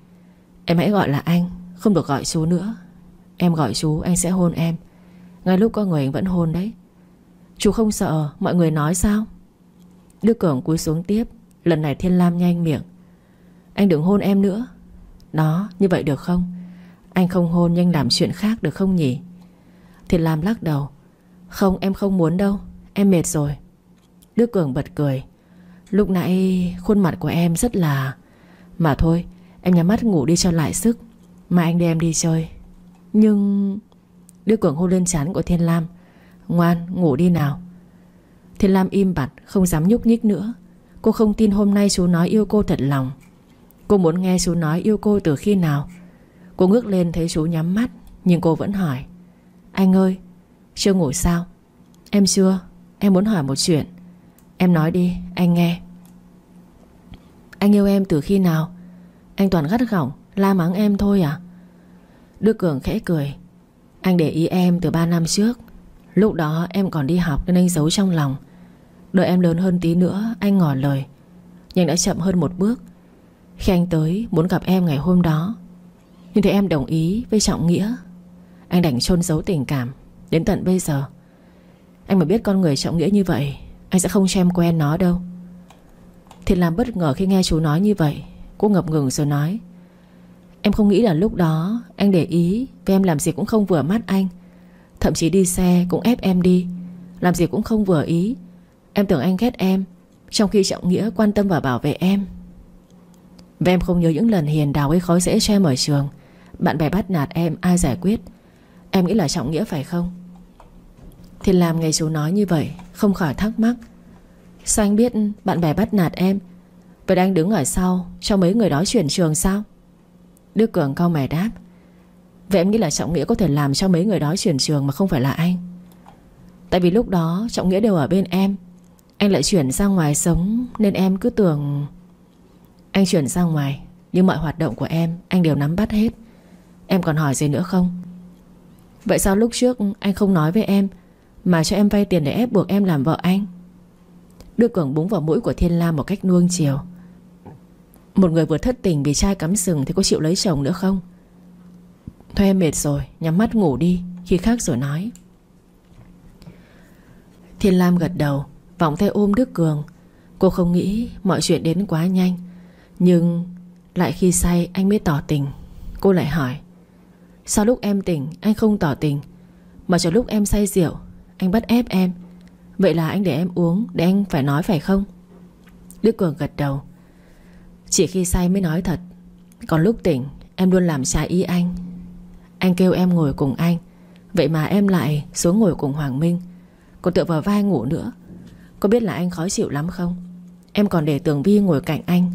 Em hãy gọi là anh, Không được gọi chú nữa. Em gọi chú, anh sẽ hôn em. Ngay lúc có người anh vẫn hôn đấy. Chú không sợ mọi người nói sao? Đức Cường cúi xuống tiếp, Lần này Thiên Lam nhanh miệng. Anh đừng hôn em nữa. Đó, như vậy được không? Anh không hôn nhanh làm chuyện khác được không nhỉ? Thiên Lam lắc đầu. Không, em không muốn đâu. Em mệt rồi. Đức Cường bật cười. Lúc nãy khuôn mặt của em rất là Mà thôi, em nhắm mắt ngủ đi cho lại sức. Mà anh đem đi chơi. Nhưng Đức Cường hôn lên chán của Thiên Lam. Ngoan, ngủ đi nào. Thiên Lam im bặt, không dám nhúc nhích nữa. Cô không tin hôm nay chú nói yêu cô thật lòng. Cô muốn nghe chú nói yêu cô từ khi nào. Cô ngước lên thấy chú nhắm mắt, Nhưng cô vẫn hỏi. Anh ơi, Chưa ngủ sao? Em chưa. Em muốn hỏi một chuyện. Em nói đi, Anh nghe. Anh yêu em từ khi nào? Anh toàn gắt gỏng, La mắng em thôi à? Đức Cường khẽ cười. Anh để ý em từ 3 năm trước. Lúc đó em còn đi học nên anh giấu trong lòng. Đợi em lớn hơn tí nữa, Anh ngỏ lời. Nhưng đã chậm hơn một bước. Khi anh tới, muốn gặp em ngày hôm đó. Nhưng thấy em đồng ý với Trọng Nghĩa. Anh đành chôn giấu tình cảm Đến tận bây giờ. Anh mà biết con người Trọng Nghĩa như vậy anh sẽ không cho em quen nó đâu. Thì làm bất ngờ khi nghe chú nói như vậy. Cô ngập ngừng rồi nói. Em không nghĩ là lúc đó Anh để ý Vì em làm gì cũng không vừa mắt anh. Thậm chí đi xe cũng ép em đi. Làm gì cũng không vừa ý. Em tưởng anh ghét em, Trong khi Trọng Nghĩa quan tâm và bảo vệ em. Và em không nhớ những lần hiền đào ấy khó dễ cho em ở trường. Bạn bè bắt nạt em, ai giải quyết? Em nghĩ là Trọng Nghĩa phải không? Thì làm ngày chú nói như vậy, Không khỏi thắc mắc. Sao anh biết bạn bè bắt nạt em? Vậy đang đứng ở sau, Cho mấy người đó chuyển trường sao? Đức Cường cao mày đáp. Vậy em nghĩ là Trọng Nghĩa có thể làm cho mấy người đó chuyển trường Mà không phải là anh? Tại vì lúc đó, Trọng Nghĩa đều ở bên em. Anh lại chuyển ra ngoài sống, Nên em cứ tưởng Anh chuyển ra ngoài. Nhưng mọi hoạt động của em, Anh đều nắm bắt hết. Em còn hỏi gì nữa không? Vậy sao lúc trước anh không nói với em? Mà cho em vay tiền để ép buộc em làm vợ anh. Đưa Cường búng vào mũi của Thiên Lam một cách nuông chiều. Một người vừa thất tình vì trai cắm sừng Thì có chịu lấy chồng nữa không? Thôi em mệt rồi, Nhắm mắt ngủ đi, Khi khác rồi nói. Thiên Lam gật đầu, Vòng tay ôm Đức Cường. Cô không nghĩ mọi chuyện đến quá nhanh, Nhưng lại khi say anh mới tỏ tình. Cô lại hỏi, Sao lúc em tỉnh, anh không tỏ tình? Mà cho lúc em say rượu anh bắt ép em. Vậy là anh để em uống, Để anh phải nói phải không? Đức Cường gật đầu. Chỉ khi say mới nói thật. Còn lúc tỉnh, em luôn làm trái ý anh. Anh kêu em ngồi cùng anh. Vậy mà em lại xuống ngồi cùng Hoàng Minh. Còn tựa vào vai ngủ nữa. Có biết là anh khó chịu lắm không? Em còn để Tường Vi ngồi cạnh anh.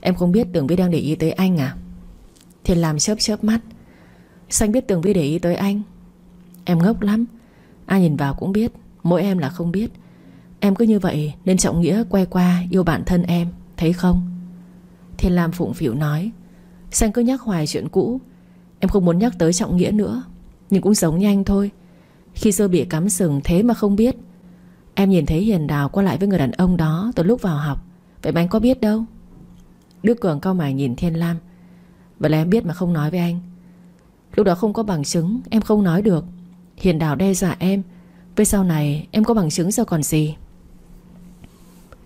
Em không biết Tường Vi đang để ý tới anh à? Thiên làm chớp chớp mắt. Xanh biết Tường Vi để ý tới anh? Em ngốc lắm. Ai nhìn vào cũng biết, Mỗi em là không biết. Em cứ như vậy nên Trọng Nghĩa quay qua yêu bản thân em, Thấy không? Thiên Lam phụng phịu nói, Xanh cứ nhắc hoài chuyện cũ. Em không muốn nhắc tới Trọng Nghĩa nữa, Nhưng cũng giống như anh thôi. Khi xưa bị cắm sừng thế mà không biết. Em nhìn thấy Hiền Đào qua lại với người đàn ông đó Từ lúc vào học, Vậy mà anh có biết đâu? Đức Cường cao mày nhìn Thiên Lam, Vậy là em biết mà không nói với anh. Lúc đó không có bằng chứng, Em không nói được. Hiền Đào đe dọa em. Về sau này, em có bằng chứng sao còn gì?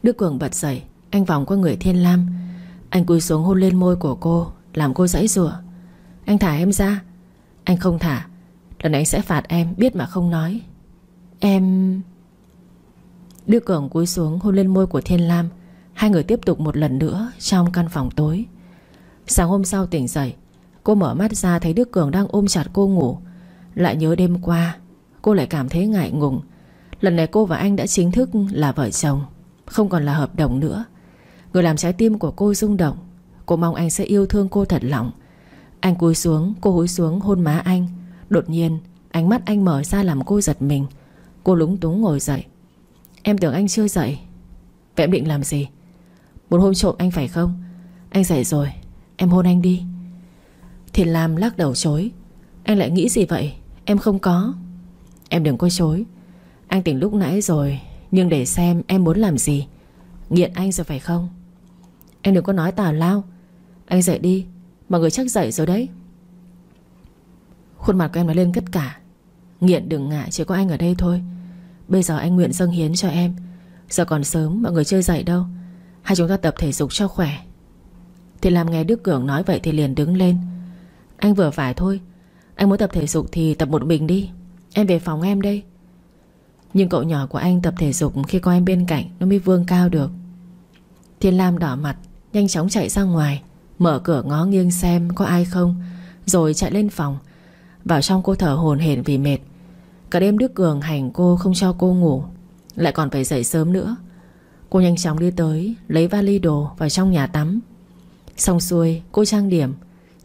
Đức Cường bật dậy, Anh vòng qua người Thiên Lam. Anh cúi xuống hôn lên môi của cô, Làm cô dãy rủa Anh thả em ra. Anh không thả, Lần này anh sẽ phạt em, biết mà không nói. Em... Đức Cường cúi xuống hôn lên môi của Thiên Lam. Hai người tiếp tục một lần nữa Trong căn phòng tối. Sáng hôm sau tỉnh dậy, Cô mở mắt ra thấy Đức Cường đang ôm chặt cô ngủ. Lại nhớ đêm qua, Cô lại cảm thấy ngại ngùng. Lần này cô và anh đã chính thức là vợ chồng, Không còn là hợp đồng nữa. Người làm trái tim của cô rung động. Cô mong anh sẽ yêu thương cô thật lòng. Anh cúi xuống, Cô húi xuống hôn má anh. Đột nhiên, ánh mắt anh mở ra làm cô giật mình. Cô lúng túng ngồi dậy. Em tưởng anh chưa dậy. Vậy em định làm gì? Một hôm trộm anh phải không? Anh dậy rồi, Em hôn anh đi. Thiền Lam lắc đầu chối. Anh lại nghĩ gì vậy? Em không có. Em đừng có chối. Anh tỉnh lúc nãy rồi, Nhưng để xem em muốn làm gì. Nghiện anh rồi phải không? Em đừng có nói tào lao. Anh dậy đi Mọi người chắc dậy rồi đấy. Khuôn mặt của em nói lên tất cả. Nghiện đừng ngại, chỉ có anh ở đây thôi. Bây giờ anh nguyện dâng hiến cho em. Giờ còn sớm mọi người chưa dậy đâu. Hai chúng ta tập thể dục cho khỏe. Thì làm nghe Đức Cường nói vậy thì liền đứng lên. Anh vừa phải thôi anh muốn tập thể dục thì tập một mình đi. Em về phòng em đây. Nhưng cậu nhỏ của anh tập thể dục Khi có em bên cạnh, nó mới vương cao được. Thiên Lam đỏ mặt, Nhanh chóng chạy ra ngoài, Mở cửa ngó nghiêng xem có ai không, Rồi chạy lên phòng. Vào trong cô thở hồn hển vì mệt. Cả đêm Đức Cường hành cô không cho cô ngủ, Lại còn phải dậy sớm nữa. Cô nhanh chóng đi tới, Lấy vali đồ vào trong nhà tắm. Xong xuôi, cô trang điểm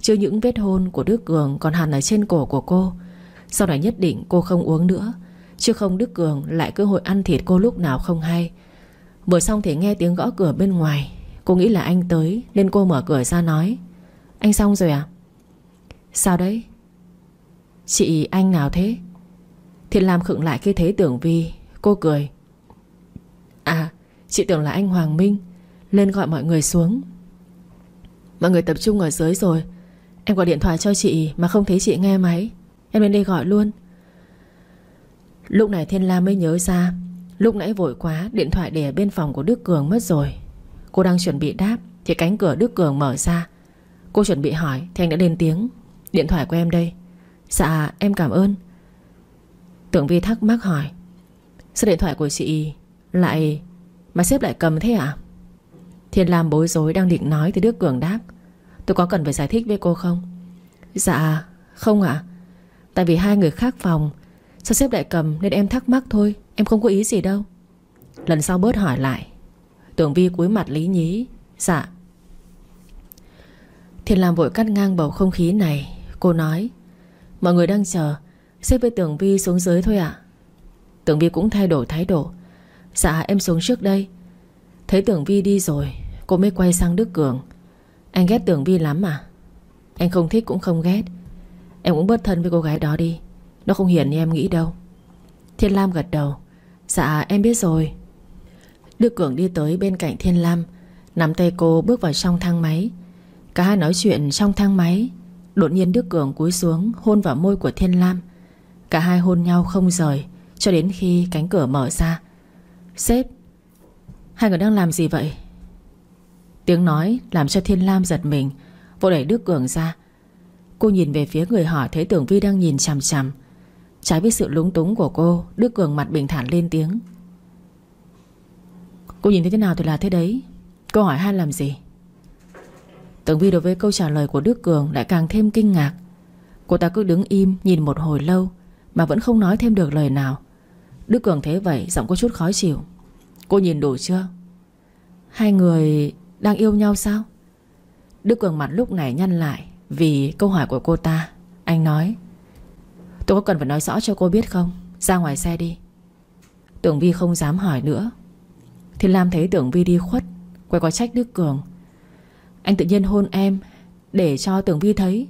Chứ những vết hôn của Đức Cường Còn hẳn ở trên cổ của cô, Sau này nhất định cô không uống nữa. Chứ không Đức Cường lại cơ hội ăn thịt cô lúc nào không hay. Vừa xong thì nghe tiếng gõ cửa bên ngoài. Cô nghĩ là anh tới, Nên cô mở cửa ra nói. Anh xong rồi à Sao đấy? Chị anh nào thế? Thiện Lam khựng lại khi thấy Tưởng Vi. Cô cười. À chị tưởng là anh Hoàng Minh. Lên gọi mọi người xuống. Mọi người tập trung ở dưới rồi. Em gọi điện thoại cho chị mà không thấy chị nghe máy. Em lên đây gọi luôn. Lúc này Thiên Lam mới nhớ ra. Lúc nãy vội quá, Điện thoại để ở bên phòng của Đức Cường mất rồi. Cô đang chuẩn bị đáp, Thì cánh cửa Đức Cường mở ra. Cô chuẩn bị hỏi, Thì anh đã lên tiếng. Điện thoại của em đây. Dạ em cảm ơn. Tưởng Vi thắc mắc hỏi, Sao điện thoại của chị lại, Mà xếp lại cầm thế à Thiên Lam bối rối đang định nói Thì Đức Cường đáp Tôi có cần phải giải thích với cô không? Dạ không ạ. Tại vì hai người khác phòng Sao xếp lại cầm nên em thắc mắc thôi Em không có ý gì đâu. Lần sau bớt hỏi lại. Tưởng Vi cúi mặt lý nhí. Dạ. Thiên Lam vội cắt ngang bầu không khí này. Cô nói Mọi người đang chờ Xếp với Tưởng Vi xuống dưới thôi ạ. Tưởng Vi cũng thay đổi thái độ. Dạ em xuống trước đây. Thấy Tưởng Vi đi rồi Cô mới quay sang Đức Cường anh ghét Tưởng Vi lắm à Anh không thích cũng không ghét. Em cũng bớt thân với cô gái đó đi. Nó không hiền như em nghĩ đâu. Thiên Lam gật đầu. Dạ em biết rồi. Đức Cường đi tới bên cạnh Thiên Lam, Nắm tay cô bước vào trong thang máy. Cả hai nói chuyện trong thang máy. Đột nhiên Đức Cường cúi xuống, Hôn vào môi của Thiên Lam. Cả hai hôn nhau không rời, Cho đến khi cánh cửa mở ra. Sếp, Hai người đang làm gì vậy? Tiếng nói làm cho Thiên Lam giật mình. Vội đẩy Đức Cường ra. Cô nhìn về phía người hỏi Thấy Tưởng Vi đang nhìn chằm chằm. Trái với sự lúng túng của cô, Đức Cường mặt bình thản lên tiếng. Cô nhìn thấy thế nào thì là thế đấy. Câu hỏi han làm gì? Tưởng Vi đối với câu trả lời của Đức Cường Lại càng thêm kinh ngạc. Cô ta cứ đứng im, nhìn một hồi lâu, Mà vẫn không nói thêm được lời nào. Đức Cường thế vậy, giọng có chút khó chịu. Cô nhìn đủ chưa? Hai người đang yêu nhau sao? Đức Cường mặt lúc này nhăn lại Vì câu hỏi của cô ta. Anh nói, Tôi có cần phải nói rõ cho cô biết không? Ra ngoài xe đi. Tưởng Vi không dám hỏi nữa. Thiên Lam thấy Tưởng Vi đi khuất, Quay qua trách Đức Cường. Anh tự nhiên hôn em Để cho Tưởng Vi thấy.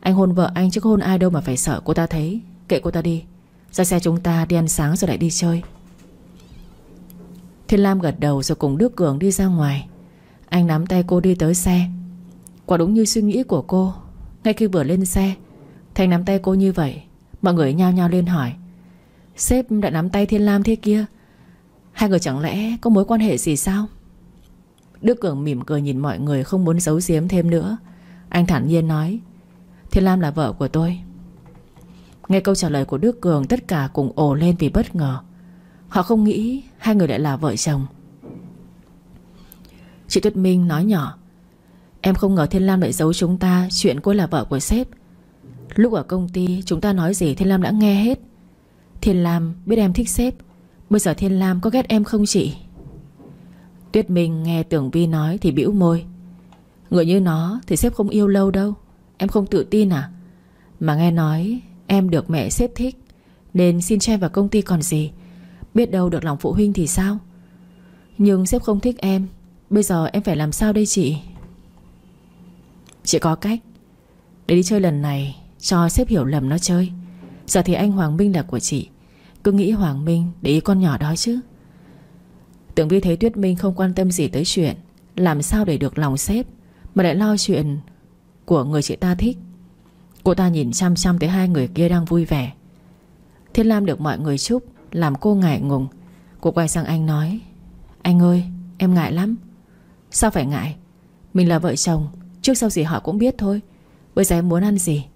Anh hôn vợ anh chứ hôn ai đâu mà phải sợ cô ta thấy. Kệ cô ta đi, Ra xe chúng ta đi ăn sáng rồi lại đi chơi. Thiên Lam gật đầu rồi cùng Đức Cường đi ra ngoài. Anh nắm tay cô đi tới xe. Quả đúng như suy nghĩ của cô. Ngay khi vừa lên xe Thành nắm tay cô như vậy, Mọi người nhao nhao lên hỏi. Sếp đã nắm tay Thiên Lam thế kia, Hai người chẳng lẽ có mối quan hệ gì sao? Đức Cường mỉm cười nhìn mọi người Không muốn giấu giếm thêm nữa. Anh thản nhiên nói, Thiên Lam là vợ của tôi. Nghe câu trả lời của Đức Cường, Tất cả cùng ồ lên vì bất ngờ. Họ không nghĩ hai người lại là vợ chồng. Chị Tuyết Minh nói nhỏ. Em không ngờ Thiên Lam lại giấu chúng ta Chuyện cô là vợ của sếp. Lúc ở công ty, chúng ta nói gì Thiên Lam đã nghe hết. Thiên Lam biết em thích sếp. Bây giờ Thiên Lam có ghét em không chị? Tuyết Minh nghe Tưởng Vi nói Thì bĩu môi. Người như nó thì sếp không yêu lâu đâu. Em không tự tin à? Mà nghe nói em được mẹ sếp thích, Nên xin cho em vào công ty còn gì? Biết đâu được lòng phụ huynh thì sao? Nhưng sếp không thích em Bây giờ em phải làm sao đây chị? Chị có cách. Để đi chơi lần này, Cho sếp hiểu lầm nó chơi. Giờ thì anh Hoàng Minh là của chị. Cứ nghĩ Hoàng Minh để ý con nhỏ đó chứ. Tưởng Vi thấy Tuyết Minh không quan tâm gì tới chuyện, Làm sao để được lòng sếp, Mà lại lo chuyện Của người chị ta thích. Cô ta nhìn chăm chăm tới hai người kia đang vui vẻ. Thiên Lam được mọi người chúc, Làm cô ngại ngùng. Cô quay sang anh nói, Anh ơi, em ngại lắm. Sao phải ngại? Mình là vợ chồng, Trước sau gì họ cũng biết thôi. Bây giờ em muốn ăn gì?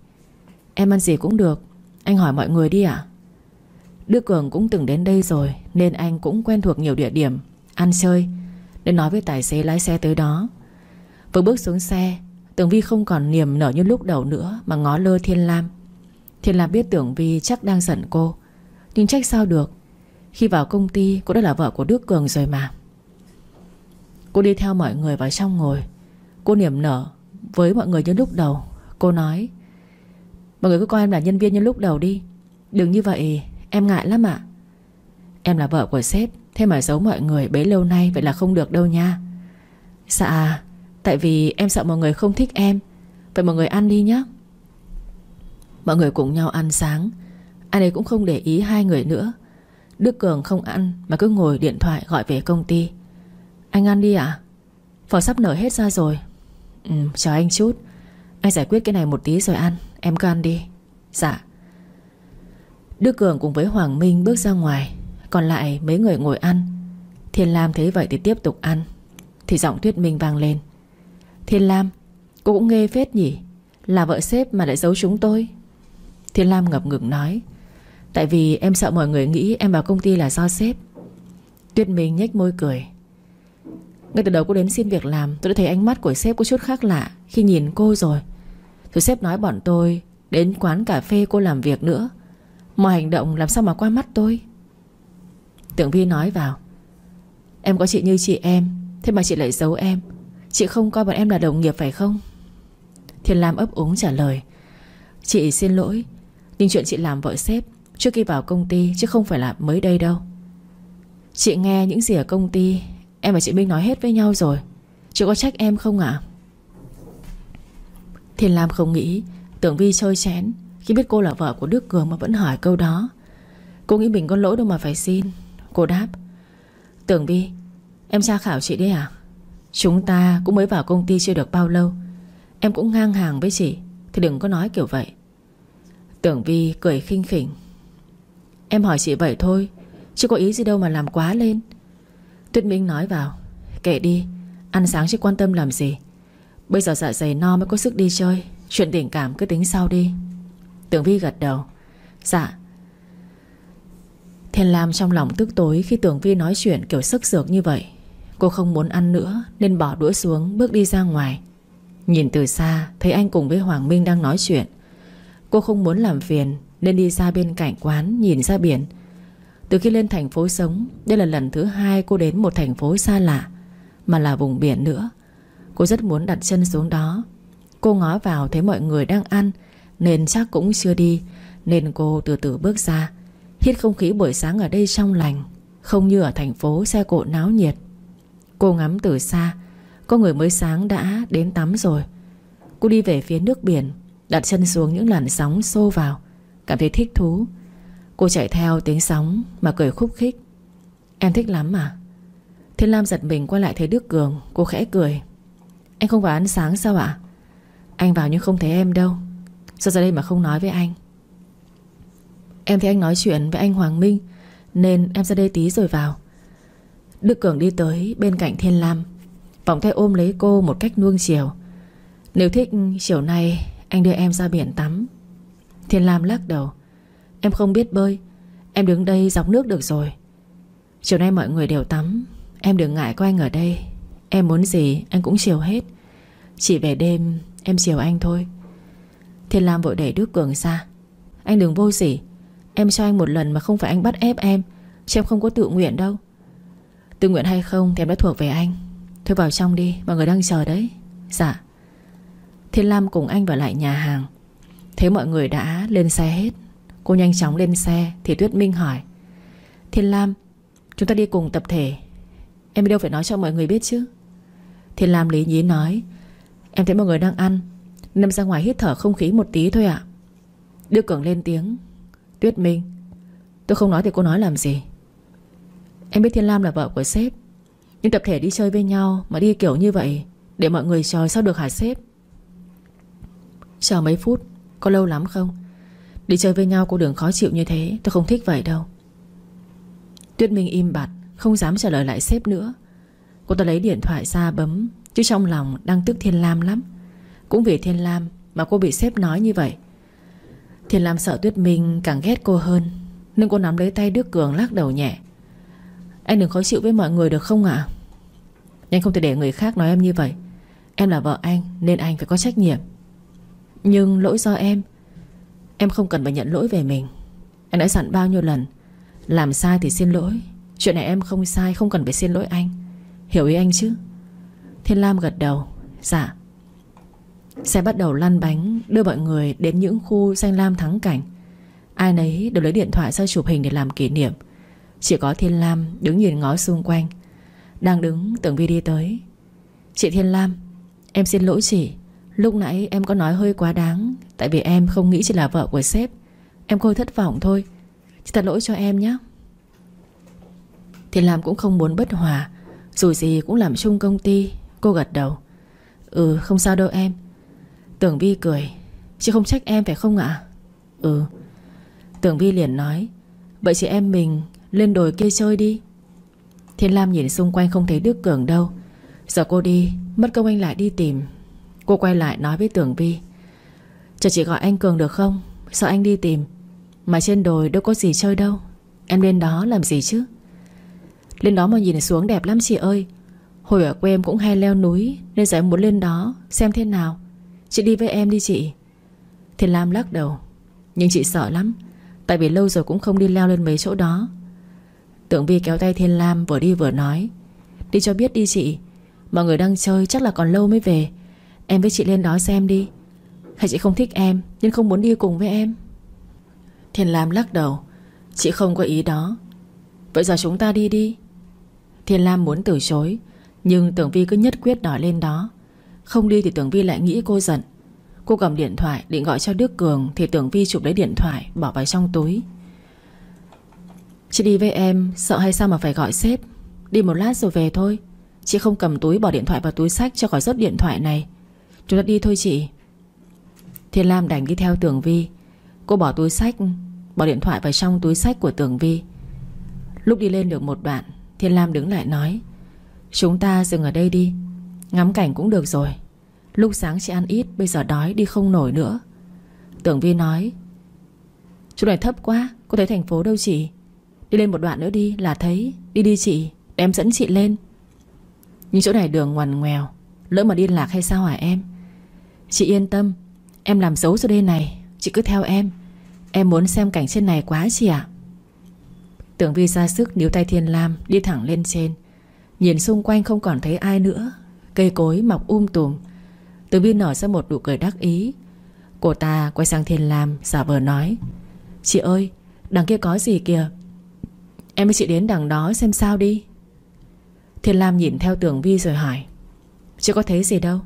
Em ăn gì cũng được. Anh hỏi mọi người đi ạ. Đức Cường cũng từng đến đây rồi, Nên anh cũng quen thuộc nhiều địa điểm, Ăn chơi, Nên nói với tài xế lái xe tới đó. Vừa bước xuống xe Tưởng Vi không còn niềm nở như lúc đầu nữa Mà ngó lơ Thiên Lam. Thiên Lam biết Tưởng Vi chắc đang giận cô, Nhưng trách sao được? Khi vào công ty, cô đã là vợ của Đức Cường rồi mà. Cô đi theo mọi người vào trong ngồi. Cô niềm nở với mọi người như lúc đầu. Cô nói, Mọi người cứ coi em là nhân viên như lúc đầu đi. Đừng như vậy, em ngại lắm ạ. Em là vợ của sếp, Thế mà giấu mọi người bấy lâu nay Vậy là không được đâu nha. Dạ Tại vì em sợ mọi người không thích em. Vậy mọi người ăn đi nhé Mọi người cùng nhau ăn sáng. Anh ấy cũng không để ý hai người nữa. Đức Cường không ăn Mà cứ ngồi điện thoại gọi về công ty. Anh ăn đi ạ. À? Phở sắp nở hết ra rồi. Ừ chờ anh chút. Anh giải quyết cái này một tí rồi ăn. Em cứ ăn đi. Dạ. Đức Cường cùng với Hoàng Minh bước ra ngoài. Còn lại mấy người ngồi ăn. Thiên Lam thấy vậy thì tiếp tục ăn. Thì giọng Tuyết Minh vang lên. Thiên Lam, Cô cũng nghe phết nhỉ? Là vợ sếp mà lại giấu chúng tôi. Thiên Lam ngập ngừng nói. Tại vì em sợ mọi người nghĩ em vào công ty là do sếp. Tuyết Minh nhếch môi cười ngay từ đầu cô đến xin việc làm, Tôi đã thấy ánh mắt của sếp có chút khác lạ Khi nhìn cô rồi. Rồi sếp nói bọn tôi Đến quán cà phê cô làm việc nữa. Mọi hành động làm sao mà qua mắt tôi? Tưởng Vi nói vào, Em có chị như chị em, Thế mà chị lại giấu em. Chị không coi bọn em là đồng nghiệp phải không? Thiên Lam ấp úng trả lời, Chị xin lỗi, Nhưng chuyện chị làm vợ sếp Trước khi vào công ty chứ không phải là mới đây đâu. Chị nghe những gì ở công ty Em và chị Minh nói hết với nhau rồi. Chị có trách em không ạ? Thiên Lam không nghĩ, Tưởng Vi chơi chén Khi biết cô là vợ của Đức Cường mà vẫn hỏi câu đó. Cô nghĩ mình có lỗi đâu mà phải xin. Cô đáp, Tưởng Vi, Em tra khảo chị đấy à Chúng ta cũng mới vào công ty chưa được bao lâu. Em cũng ngang hàng với chị, Thì đừng có nói kiểu vậy. Tưởng Vi cười khinh khỉnh, Em hỏi chị vậy thôi Chứ có ý gì đâu mà làm quá lên. Tuyết Minh nói vào, Kệ đi, Ăn sáng chứ quan tâm làm gì? Bây giờ dạ dày no mới có sức đi chơi, Chuyện tình cảm cứ tính sau đi. Tưởng Vi gật đầu Dạ. Thiên Lam trong lòng tức tối Khi Tưởng Vi nói chuyện kiểu sức sược như vậy. Cô không muốn ăn nữa Nên bỏ đũa xuống, bước đi ra ngoài. Nhìn từ xa, Thấy anh cùng với Hoàng Minh đang nói chuyện. Cô không muốn làm phiền Nên đi ra bên cạnh quán, nhìn ra biển. Từ khi lên thành phố sống, Đây là lần thứ hai cô đến một thành phố xa lạ, Mà là vùng biển nữa. Cô rất muốn đặt chân xuống đó. Cô ngó vào thấy mọi người đang ăn, Nên chắc cũng chưa đi, Nên cô từ từ bước ra. Hít không khí buổi sáng ở đây trong lành, Không như ở thành phố xe cộ náo nhiệt. Cô ngắm từ xa, Có người mới sáng đã đến tắm rồi. Cô đi về phía nước biển, Đặt chân xuống những làn sóng xô vào, Cảm thấy thích thú. Cô chạy theo tiếng sóng mà cười khúc khích. Em thích lắm à Thiên Lam giật mình quay lại thấy Đức Cường. Cô khẽ cười. Anh không vào ăn sáng sao ạ? Anh vào nhưng không thấy em đâu. Sao ra đây mà không nói với anh? Em thấy anh nói chuyện với anh Hoàng Minh, Nên em ra đây tí rồi vào. Đức Cường đi tới bên cạnh Thiên Lam, Vòng tay ôm lấy cô một cách nuông chiều. Nếu thích, chiều nay Anh đưa em ra biển tắm. Thiên Lam lắc đầu. Em không biết bơi. Em đứng đây dọc nước được rồi. Chiều nay mọi người đều tắm. Em đừng ngại có anh ở đây. Em muốn gì, anh cũng chiều hết. Chỉ về đêm, em chiều anh thôi. Thiên Lam vội đẩy Đức Cường ra. Anh đừng vô sỉ. Em cho anh một lần mà không phải anh bắt ép em. Chứ em không có tự nguyện đâu. Tự nguyện hay không thì em đã thuộc về anh. Thôi vào trong đi, Mọi người đang chờ đấy. Dạ. Thiên Lam cùng anh vào lại nhà hàng. Thấy mọi người đã lên xe hết. Cô nhanh chóng lên xe, Thì Tuyết Minh hỏi, Thiên Lam, Chúng ta đi cùng tập thể. Em đi đâu phải nói cho mọi người biết chứ? Thiên Lam lý nhí nói, Em thấy mọi người đang ăn Nên ra ngoài hít thở không khí một tí thôi ạ. Đưa Cường lên tiếng, Tuyết Minh, Tôi không nói thì cô nói làm gì? Em biết Thiên Lam là vợ của sếp, Nhưng tập thể đi chơi với nhau Mà đi kiểu như vậy, Để mọi người chờ sao được hả sếp? Chờ mấy phút, Có lâu lắm không? Đi chơi với nhau cô đừng khó chịu như thế, Tôi không thích vậy đâu. Tuyết Minh im bặt, Không dám trả lời lại sếp nữa. Cô ta lấy điện thoại ra bấm, Chứ trong lòng đang tức Thiên Lam lắm. Cũng vì Thiên Lam mà cô bị sếp nói như vậy. Thiên Lam sợ Tuyết Minh càng ghét cô hơn, Nên cô nắm lấy tay Đức Cường lắc đầu nhẹ. Anh đừng khó chịu với mọi người được không ạ? À? Anh không thể để người khác nói em như vậy. Em là vợ anh, Nên anh phải có trách nhiệm. Nhưng lỗi do em Em không cần phải nhận lỗi về mình. Anh đã dặn bao nhiêu lần, Làm sai thì xin lỗi. Chuyện này em không sai, không cần phải xin lỗi anh. Hiểu ý anh chứ? Thiên Lam gật đầu. Dạ. Xe bắt đầu lăn bánh, Đưa mọi người đến những khu xanh lam thắng cảnh. Ai nấy đều lấy điện thoại ra chụp hình để làm kỷ niệm. Chỉ có Thiên Lam đứng nhìn ngó xung quanh, Đang đứng, tưởng Vi đi tới. Chị Thiên Lam, Em xin lỗi chị. Lúc nãy em có nói hơi quá đáng, Tại vì em không nghĩ chị là vợ của sếp. Em hơi thất vọng thôi. Chị thật lỗi cho em nhé. Thiên Lam cũng không muốn bất hòa. Dù gì cũng làm chung công ty, Cô gật đầu. Ừ không sao đâu em. Tưởng Vi cười. Chị không trách em phải không ạ? Ừ. Tưởng Vi liền nói. Vậy chị em mình lên đồi kia chơi đi. Thiên Lam nhìn xung quanh không thấy Đức Cường đâu. Giờ cô đi, Mất công anh lại đi tìm. Cô quay lại nói với Tưởng Vi. Chờ chị gọi anh Cường được không? Sợ anh đi tìm? Mà trên đồi đâu có gì chơi đâu. Em lên đó làm gì chứ? Lên đó mà nhìn xuống đẹp lắm chị ơi. Hồi ở quê em cũng hay leo núi, Nên giờ em muốn lên đó Xem thế nào. Chị đi với em đi chị. Thiên Lam lắc đầu. Nhưng chị sợ lắm, Tại vì lâu rồi cũng không đi leo lên mấy chỗ đó. Tưởng Vi kéo tay Thiên Lam vừa đi vừa nói. Đi cho biết đi chị, Mọi người đang chơi chắc là còn lâu mới về. Em với chị lên đó xem đi. Hay chị không thích em, Nhưng không muốn đi cùng với em? Thiên Lam lắc đầu. Chị không có ý đó. Vậy giờ chúng ta đi đi. Thiên Lam muốn từ chối, Nhưng Tưởng Vi cứ nhất quyết đòi lên đó. Không đi thì Tưởng Vi lại nghĩ cô giận. Cô cầm điện thoại định gọi cho Đức Cường Thì tưởng Vi chụp lấy điện thoại, Bỏ vào trong túi. Chị đi với em, Sợ hay sao mà phải gọi sếp? Đi một lát rồi về thôi. Chị không cầm túi bỏ điện thoại vào túi sách Cho khỏi rớt điện thoại này. Chúng ta đi thôi chị. Thiên Lam đành đi theo Tường Vi. Cô bỏ túi sách, Bỏ điện thoại vào trong túi sách của Tường Vi. Lúc đi lên được một đoạn, Thiên Lam đứng lại nói, Chúng ta dừng ở đây đi, Ngắm cảnh cũng được rồi. Lúc sáng chị ăn ít, Bây giờ đói, đi không nổi nữa. Tưởng Vi nói Chỗ này thấp quá, Có thấy thành phố đâu chị? Đi lên một đoạn nữa đi, là thấy. Đi đi chị Em dẫn chị lên. Nhưng chỗ này đường ngoằn ngoèo, Lỡ mà đi lạc hay sao hả em? Chị yên tâm, Em làm dấu cho đây này, Chị cứ theo em. Em muốn xem cảnh trên này quá chị ạ. Tưởng Vi ra sức níu tay Thiên Lam, Đi thẳng lên trên. Nhìn xung quanh không còn thấy ai nữa, Cây cối mọc um tùm. Từ Vi nở ra một nụ cười đắc ý. Cô ta quay sang Thiên Lam, giả vờ nói, Chị ơi, Đằng kia có gì kìa? Em với chị đến đằng đó xem sao đi. Thiên Lam nhìn theo Tưởng Vi rồi hỏi Chưa có thấy gì đâu?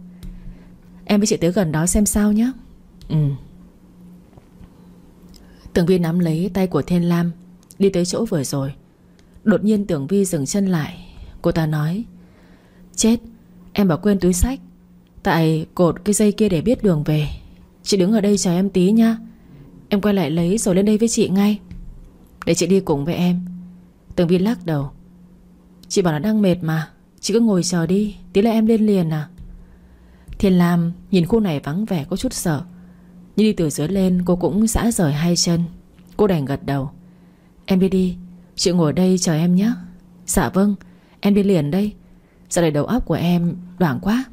Em với chị tới gần đó xem sao nhé Ừ. Tưởng Vi nắm lấy tay của Thiên Lam Đi tới chỗ vừa rồi. Đột nhiên Tưởng Vi dừng chân lại. Cô ta nói Chết em bảo quên túi sách. Tại cột cái dây kia để biết đường về. Chị đứng ở đây chờ em tí nha Em quay lại lấy rồi lên đây với chị ngay. Để chị đi cùng với em. Tưởng Vi lắc đầu Chị bảo là đang mệt mà. Chị cứ ngồi chờ đi. Tí là em lên liền à Thiên Lam nhìn khu này vắng vẻ có chút sợ. Nhưng đi từ dưới lên, cô cũng xã rời hai chân. Cô đành gật đầu. Em đi đi, Chị ngồi đây chờ em nhé. Dạ vâng Em đi liền đây. Dạ giờ này đầu óc của em đoảng quá.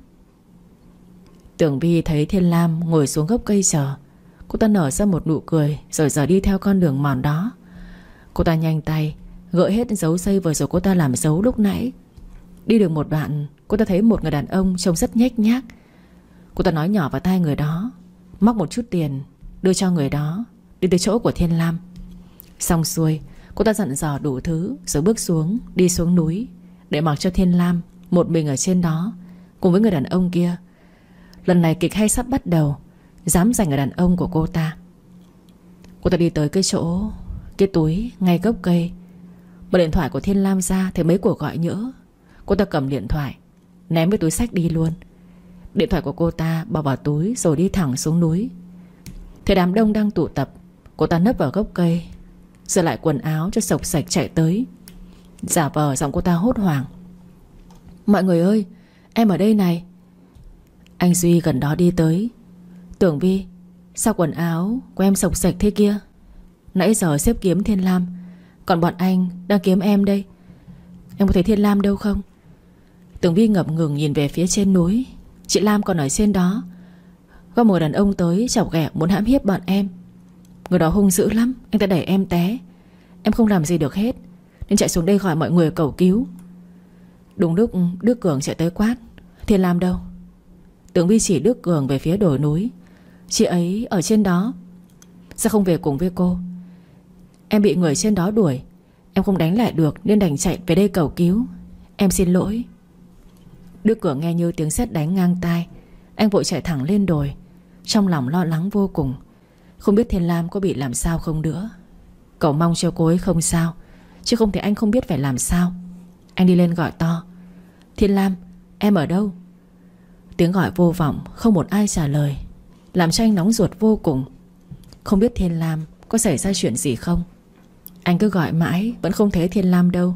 Tưởng Vi thấy Thiên Lam ngồi xuống gốc cây chờ, Cô ta nở ra một nụ cười Rồi giờ đi theo con đường mòn đó. Cô ta nhanh tay Gợi hết dấu xây vừa rồi cô ta làm dấu lúc nãy. Đi được một đoạn, Cô ta thấy một người đàn ông trông rất nhếch nhác. Cô ta nói nhỏ vào tai người đó, Móc một chút tiền, Đưa cho người đó, Đi tới chỗ của Thiên Lam. Xong xuôi, Cô ta dặn dò đủ thứ, Rồi bước xuống, Đi xuống núi, Để mặc cho Thiên Lam Một mình ở trên đó, Cùng với người đàn ông kia. Lần này kịch hay sắp bắt đầu, Dám giành người đàn ông của cô ta. Cô ta đi tới cái chỗ, Cái túi ngay gốc cây. Mở điện thoại của Thiên Lam ra, Thấy mấy cuộc gọi nhỡ. Cô ta cầm điện thoại, Ném cái túi sách đi luôn. Điện thoại của cô ta bỏ vào túi Rồi đi thẳng xuống núi. Thấy đám đông đang tụ tập, Cô ta nấp vào gốc cây Giờ lại quần áo cho sộc sạch chạy tới. Giả vờ giọng cô ta hốt hoảng. Mọi người ơi, Em ở đây này. Anh Duy gần đó đi tới. Tưởng Vi, Sao quần áo của em sộc sạch thế kia? Nãy giờ xếp kiếm Thiên Lam, Còn bọn anh đang kiếm em đây. Em có thấy Thiên Lam đâu không? Tưởng Vi ngập ngừng nhìn về phía trên núi. Chị Lam còn ở trên đó. Có một đàn ông tới chọc ghẹo muốn hãm hiếp bọn em. Người đó hung dữ lắm, Anh ta đẩy em té. Em không làm gì được hết, Nên chạy xuống đây gọi mọi người cầu cứu. Đúng lúc Đức Cường chạy tới quát, Thiên Lam đâu? Tưởng Vi chỉ Đức Cường về phía đồi núi. Chị ấy ở trên đó. Sao không về cùng với cô? Em bị người trên đó đuổi. Em không đánh lại được nên đành chạy về đây cầu cứu. Em xin lỗi. Đức cửa nghe như tiếng sét đánh ngang tai. Anh vội chạy thẳng lên đồi. Trong lòng lo lắng vô cùng. Không biết Thiên Lam có bị làm sao không nữa. Cậu mong cho cô ấy không sao, Chứ không thể anh không biết phải làm sao. Anh đi lên gọi to. Thiên Lam, em ở đâu? Tiếng gọi vô vọng, Không một ai trả lời. Làm cho anh nóng ruột vô cùng. Không biết Thiên Lam có xảy ra chuyện gì không? Anh cứ gọi mãi, Vẫn không thấy Thiên Lam đâu.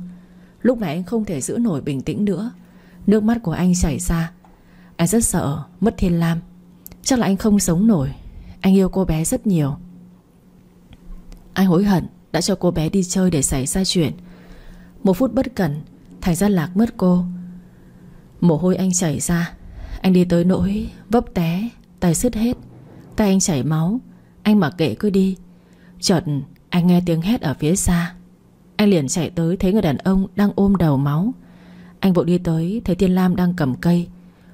Lúc này anh không thể giữ nổi bình tĩnh nữa. Nước mắt của anh chảy ra. Anh rất sợ mất Thiên Lam. Chắc là anh không sống nổi. Anh yêu cô bé rất nhiều. Anh hối hận Đã cho cô bé đi chơi để xảy ra chuyện. Một phút bất cẩn, Thành ra lạc mất cô. Mồ hôi anh chảy ra. Anh đi tới nỗi vấp té, Tay sứt hết. Tay anh chảy máu. Anh mặc kệ cứ đi. Chợt, anh nghe tiếng hét ở phía xa. Anh liền chạy tới thấy người đàn ông đang ôm đầu máu. Anh vội đi tới, Thấy Tiên Lam đang cầm cây.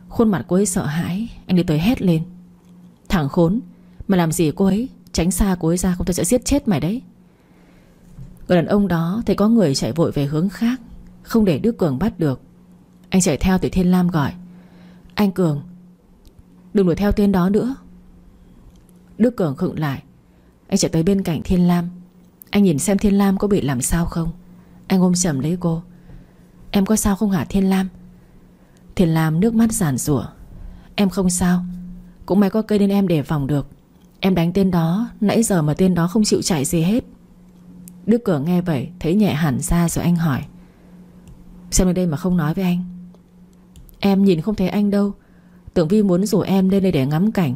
Khuôn mặt cô ấy sợ hãi, Anh đi tới hét lên. Thằng khốn, mà làm gì cô ấy? Tránh xa cô ấy ra không tôi sẽ giết chết mày đấy. Người đàn ông đó thấy có người chạy vội về hướng khác, Không để Đức Cường bắt được. Anh chạy theo thì Thiên Lam gọi. Anh Cường, Đừng đuổi theo tên đó nữa. Đức Cường khựng lại. Anh chạy tới bên cạnh Thiên Lam. Anh nhìn xem Thiên Lam có bị làm sao không? Anh ôm chầm lấy cô. Em có sao không hả, Thiên Lam? Thiên Lam nước mắt giản rủa Em không sao. Cũng may có cây nên em để phòng được. Em đánh tên đó, Nãy giờ mà tên đó không chịu chạy gì hết. Đức cửa nghe vậy, Thấy nhẹ hẳn ra rồi anh hỏi. Xem lên đây mà không nói với anh. Em nhìn không thấy anh đâu. Tưởng Vi muốn rủ em lên đây để ngắm cảnh.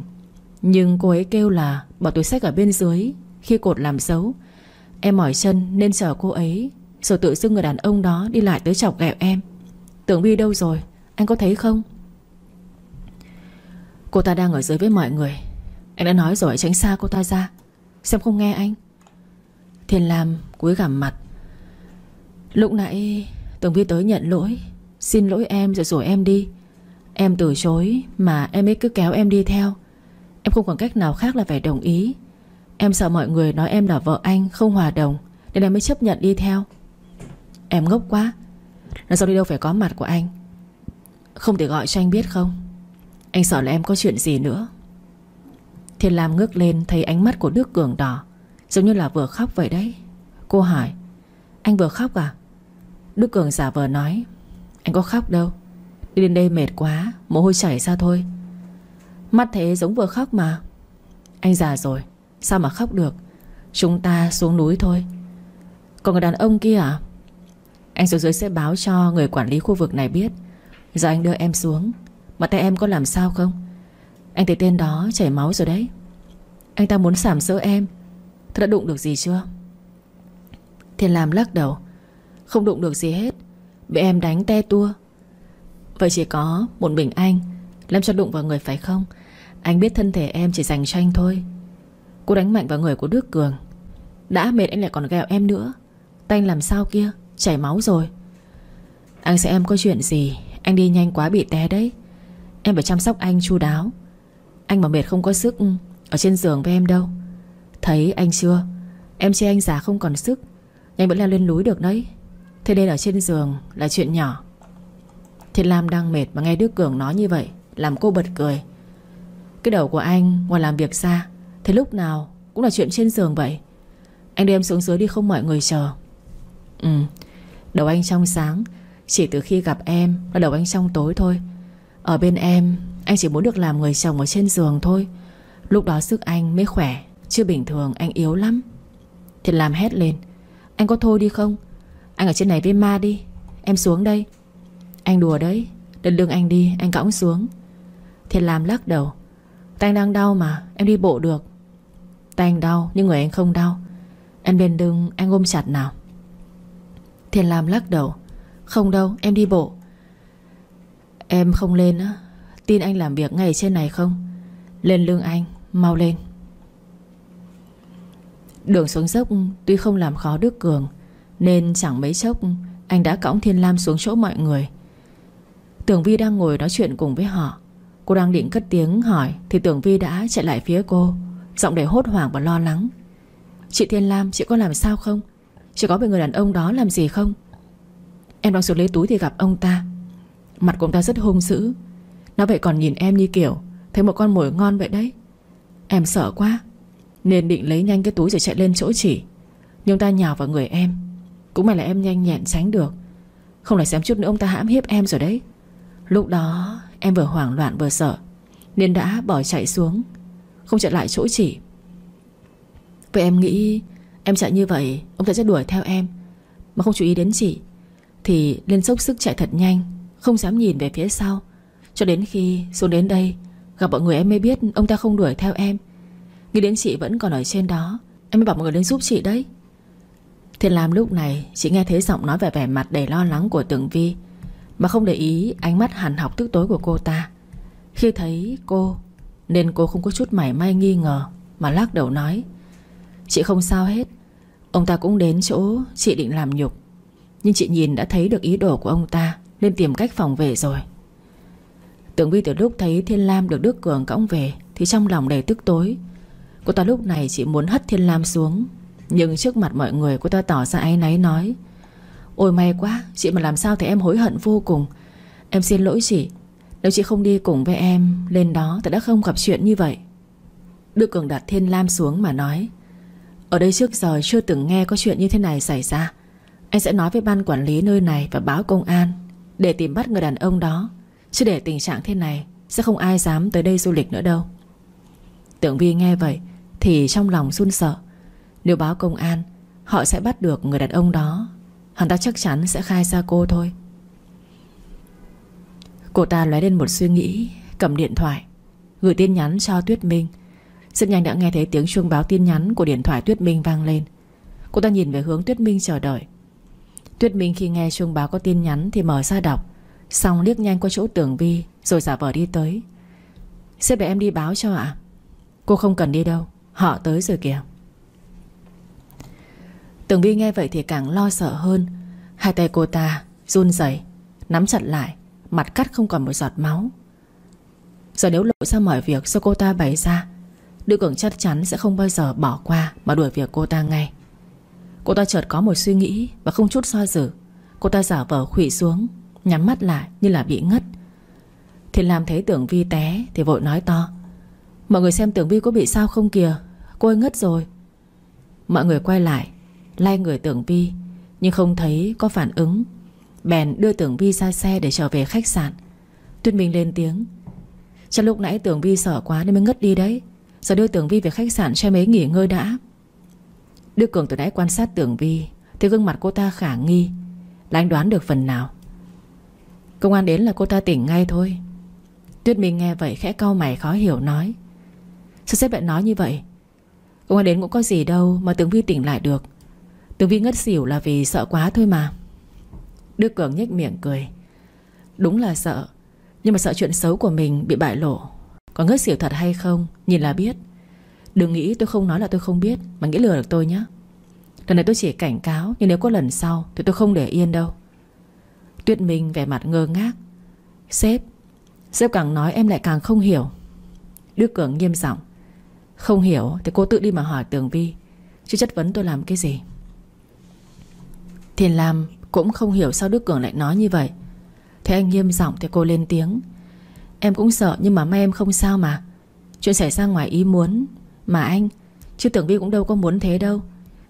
Nhưng cô ấy kêu là Bỏ túi sách ở bên dưới, Khi cột làm dấu Em mỏi chân nên chờ cô ấy rồi tự dưng người đàn ông đó đi lại tới chọc ghẹo em. Tưởng Vi đâu rồi? Anh có thấy không? Cô ta đang ở dưới với mọi người. Anh đã nói rồi, tránh xa cô ta ra. Xem không nghe anh. Thiên Lam cúi gằm mặt. Lúc nãy Tường Vi tới nhận lỗi. Xin lỗi em rồi rồi em đi. Em từ chối mà em ấy cứ kéo em đi theo. Em không còn cách nào khác là phải đồng ý. Em sợ mọi người nói em là vợ anh, Không hòa đồng, Nên em mới chấp nhận đi theo. Em ngốc quá. Lần sau đi đâu phải có mặt của anh? Không thể gọi cho anh biết không? Anh sợ là em có chuyện gì nữa. Thiên Lam ngước lên Thấy ánh mắt của Đức Cường đỏ, Giống như là vừa khóc vậy đấy. Cô hỏi, Anh vừa khóc à? Đức Cường giả vờ nói, Anh có khóc đâu. Đi đến đây mệt quá, Mồ hôi chảy ra thôi. Mắt thế giống vừa khóc mà. Anh già rồi, Sao mà khóc được? Chúng ta xuống núi thôi. Còn người đàn ông kia à? Anh xuống dưới sẽ báo cho người quản lý khu vực này biết. Giờ anh đưa em xuống. Mà tay em có làm sao không? Anh thấy tên đó chảy máu rồi đấy. Anh ta muốn sảm sỡ em. Thế đã đụng được gì chưa? Thiên Lam lắc đầu. Không đụng được gì hết. Bị em đánh te tua. Vậy chỉ có một mình anh Làm cho đụng vào người phải không? Anh biết thân thể em chỉ dành cho anh thôi. Cô đánh mạnh vào người của Đức Cường. Đã mệt anh lại còn gẹo em nữa. Tay làm sao kia? Chảy máu rồi. Anh sẽ em có chuyện gì, Anh đi nhanh quá bị té đấy. Em phải chăm sóc anh chu đáo. Anh mà mệt không có sức ừ, Ở trên giường với em đâu. Thấy anh chưa? Em chê anh già không còn sức. Nhanh vẫn leo lên núi được đấy. Thế nên ở trên giường là chuyện nhỏ. Thiên Lam đang mệt mà nghe Đức Cường nói như vậy, Làm cô bật cười. Cái đầu của anh ngoài làm việc xa, Thế lúc nào cũng là chuyện trên giường vậy. Anh đưa em xuống dưới đi không mọi người chờ. Ừ Đầu anh trong sáng. Chỉ từ khi gặp em là đầu anh trong tối thôi. Ở bên em, Anh chỉ muốn được làm người chồng ở trên giường thôi. Lúc đó sức anh mới khỏe, Chứ bình thường anh yếu lắm. Thiệt làm hét lên, Anh có thôi đi không? Anh ở trên này với ma đi. Em xuống đây. Anh đùa đấy, Đừng lưng anh đi, Anh cõng xuống. Thiệt làm lắc đầu Tay đang đau mà, Em đi bộ được. Tay anh đau, nhưng người anh không đau. Em bên đừng, anh ôm chặt nào. Thiền Lam lắc đầu. Không đâu, em đi bộ. Em không lên á. Tin anh làm việc ngày trên này không? Lên lưng anh, Mau lên. Đường xuống dốc tuy không làm khó Đức Cường, Nên chẳng mấy chốc Anh đã cõng Thiên Lam xuống chỗ mọi người. Tưởng Vi đang ngồi nói chuyện cùng với họ. Cô đang định cất tiếng hỏi, Thì Tưởng Vi đã chạy lại phía cô, Giọng đầy hốt hoảng và lo lắng. Chị Thiên Lam, chị có làm sao không? Chị có bị người đàn ông đó làm gì không? Em đang xuống lấy túi thì gặp ông ta. Mặt của ông ta rất hung dữ. Nó vậy còn nhìn em như kiểu Thấy một con mồi ngon vậy đấy. Em sợ quá, Nên định lấy nhanh cái túi rồi chạy lên chỗ chỉ Nhưng ông ta nhào vào người em. Cũng may là em nhanh nhẹn tránh được. Không là xem chút nữa ông ta hãm hiếp em rồi đấy. Lúc đó, em vừa hoảng loạn vừa sợ, Nên đã bỏ chạy xuống, Không chạy lại chỗ chỉ Vậy em nghĩ Em chạy như vậy, Ông ta sẽ đuổi theo em. Mà không chú ý đến chị, Thì lên sốc sức chạy thật nhanh, Không dám nhìn về phía sau. Cho đến khi xuống đến đây, Gặp mọi người em mới biết ông ta không đuổi theo em. Nghĩ đến chị vẫn còn ở trên đó, Em mới bảo mọi người đến giúp chị đấy. Thiên Lam lúc này Chị nghe thấy giọng nói về vẻ mặt đầy lo lắng của Tường Vi, Mà không để ý ánh mắt hằn học tức tối của cô ta. Khi thấy cô, Nên cô không có chút mảy may nghi ngờ, Mà lắc đầu nói Chị không sao hết. Ông ta cũng đến chỗ chị định làm nhục. Nhưng chị nhìn đã thấy được ý đồ của ông ta, Nên tìm cách phòng về rồi. Tưởng Vi từ lúc thấy Thiên Lam được Đức Cường cõng về, Thì trong lòng đầy tức tối. Cô ta lúc này chỉ muốn hất Thiên Lam xuống, Nhưng trước mặt mọi người cô ta tỏ ra áy náy nói, Ôi, may quá, Chị mà làm sao thì em hối hận vô cùng. Em xin lỗi chị, Nếu chị không đi cùng với em Lên đó thì đã không gặp chuyện như vậy. Đức Cường đặt Thiên Lam xuống mà nói ở đây trước giờ chưa từng nghe có chuyện như thế này xảy ra. Anh sẽ nói với ban quản lý nơi này Và báo công an Để tìm bắt người đàn ông đó. Chứ để tình trạng thế này, Sẽ không ai dám tới đây du lịch nữa đâu. Tưởng Vi nghe vậy Thì trong lòng run sợ. Nếu báo công an, Họ sẽ bắt được người đàn ông đó. Hắn ta chắc chắn sẽ khai ra cô thôi. Cô ta lóe lên một suy nghĩ, Cầm điện thoại, Gửi tin nhắn cho Tuyết Minh. Rất nhanh đã nghe thấy tiếng chuông báo tin nhắn Của điện thoại Tuyết Minh vang lên. Cô ta nhìn về hướng Tuyết Minh chờ đợi. Tuyết Minh khi nghe chuông báo có tin nhắn Thì mở ra đọc, Xong liếc nhanh qua chỗ tưởng vi, Rồi giả vờ đi tới. Sếp để em đi báo cho ạ. Cô không cần đi đâu, Họ tới rồi kìa. Tường Vi nghe vậy thì càng lo sợ hơn. Hai tay cô ta run rẩy, Nắm chặt lại, Mặt cắt không còn một giọt máu. Giờ nếu lộ ra mọi việc do cô ta bày ra? Đức Cường chắc chắn sẽ không bao giờ bỏ qua Mà đuổi việc cô ta ngay. Cô ta chợt có một suy nghĩ Và không chút do dự. Cô ta giả vờ khủy xuống, Nhắm mắt lại như là bị ngất. Thì làm thấy tưởng Vi té Thì vội nói to, Mọi người xem tưởng Vi có bị sao không kìa? Cô ấy ngất rồi. Mọi người quay lại Lai người tưởng Vi, Nhưng không thấy có phản ứng. Bèn đưa tưởng Vi ra xe để trở về khách sạn. Tuyết Minh lên tiếng, Chắc lúc nãy tưởng Vi sợ quá nên mới ngất đi đấy. Giờ đưa tưởng Vi về khách sạn cho em ấy nghỉ ngơi đã. Đức Cường từ nãy quan sát tưởng Vi, Thì gương mặt cô ta khả nghi, Là anh đoán được phần nào. Công an đến là cô ta tỉnh ngay thôi. Tuyết Minh nghe vậy khẽ cau mày khó hiểu nói. Sao sếp lại nói như vậy? Công an đến cũng có gì đâu Mà tưởng Vi tỉnh lại được. Tưởng Vi ngất xỉu là vì sợ quá thôi mà. Đức Cường nhếch miệng cười. Đúng là sợ, Nhưng mà sợ chuyện xấu của mình bị bại lộ. Còn ngất xỉu thật hay không? Nhìn là biết. Đừng nghĩ tôi không nói là tôi không biết, Mà nghĩ lừa được tôi nhé Lần này tôi chỉ cảnh cáo, Nhưng nếu có lần sau Thì tôi không để yên đâu. Tuyết Minh vẻ mặt ngơ ngác. Sếp Sếp càng nói em lại càng không hiểu. Đức Cường nghiêm giọng. Không hiểu thì cô tự đi mà hỏi Tường Vi, Chứ chất vấn tôi làm cái gì? Thiền Lam cũng không hiểu sao Đức Cường lại nói như vậy. Thế anh nghiêm giọng thì cô lên tiếng. Em cũng sợ nhưng mà may em không sao mà. Chuyện xảy ra ngoài ý muốn. Mà anh Chứ tưởng Vi cũng đâu có muốn thế đâu.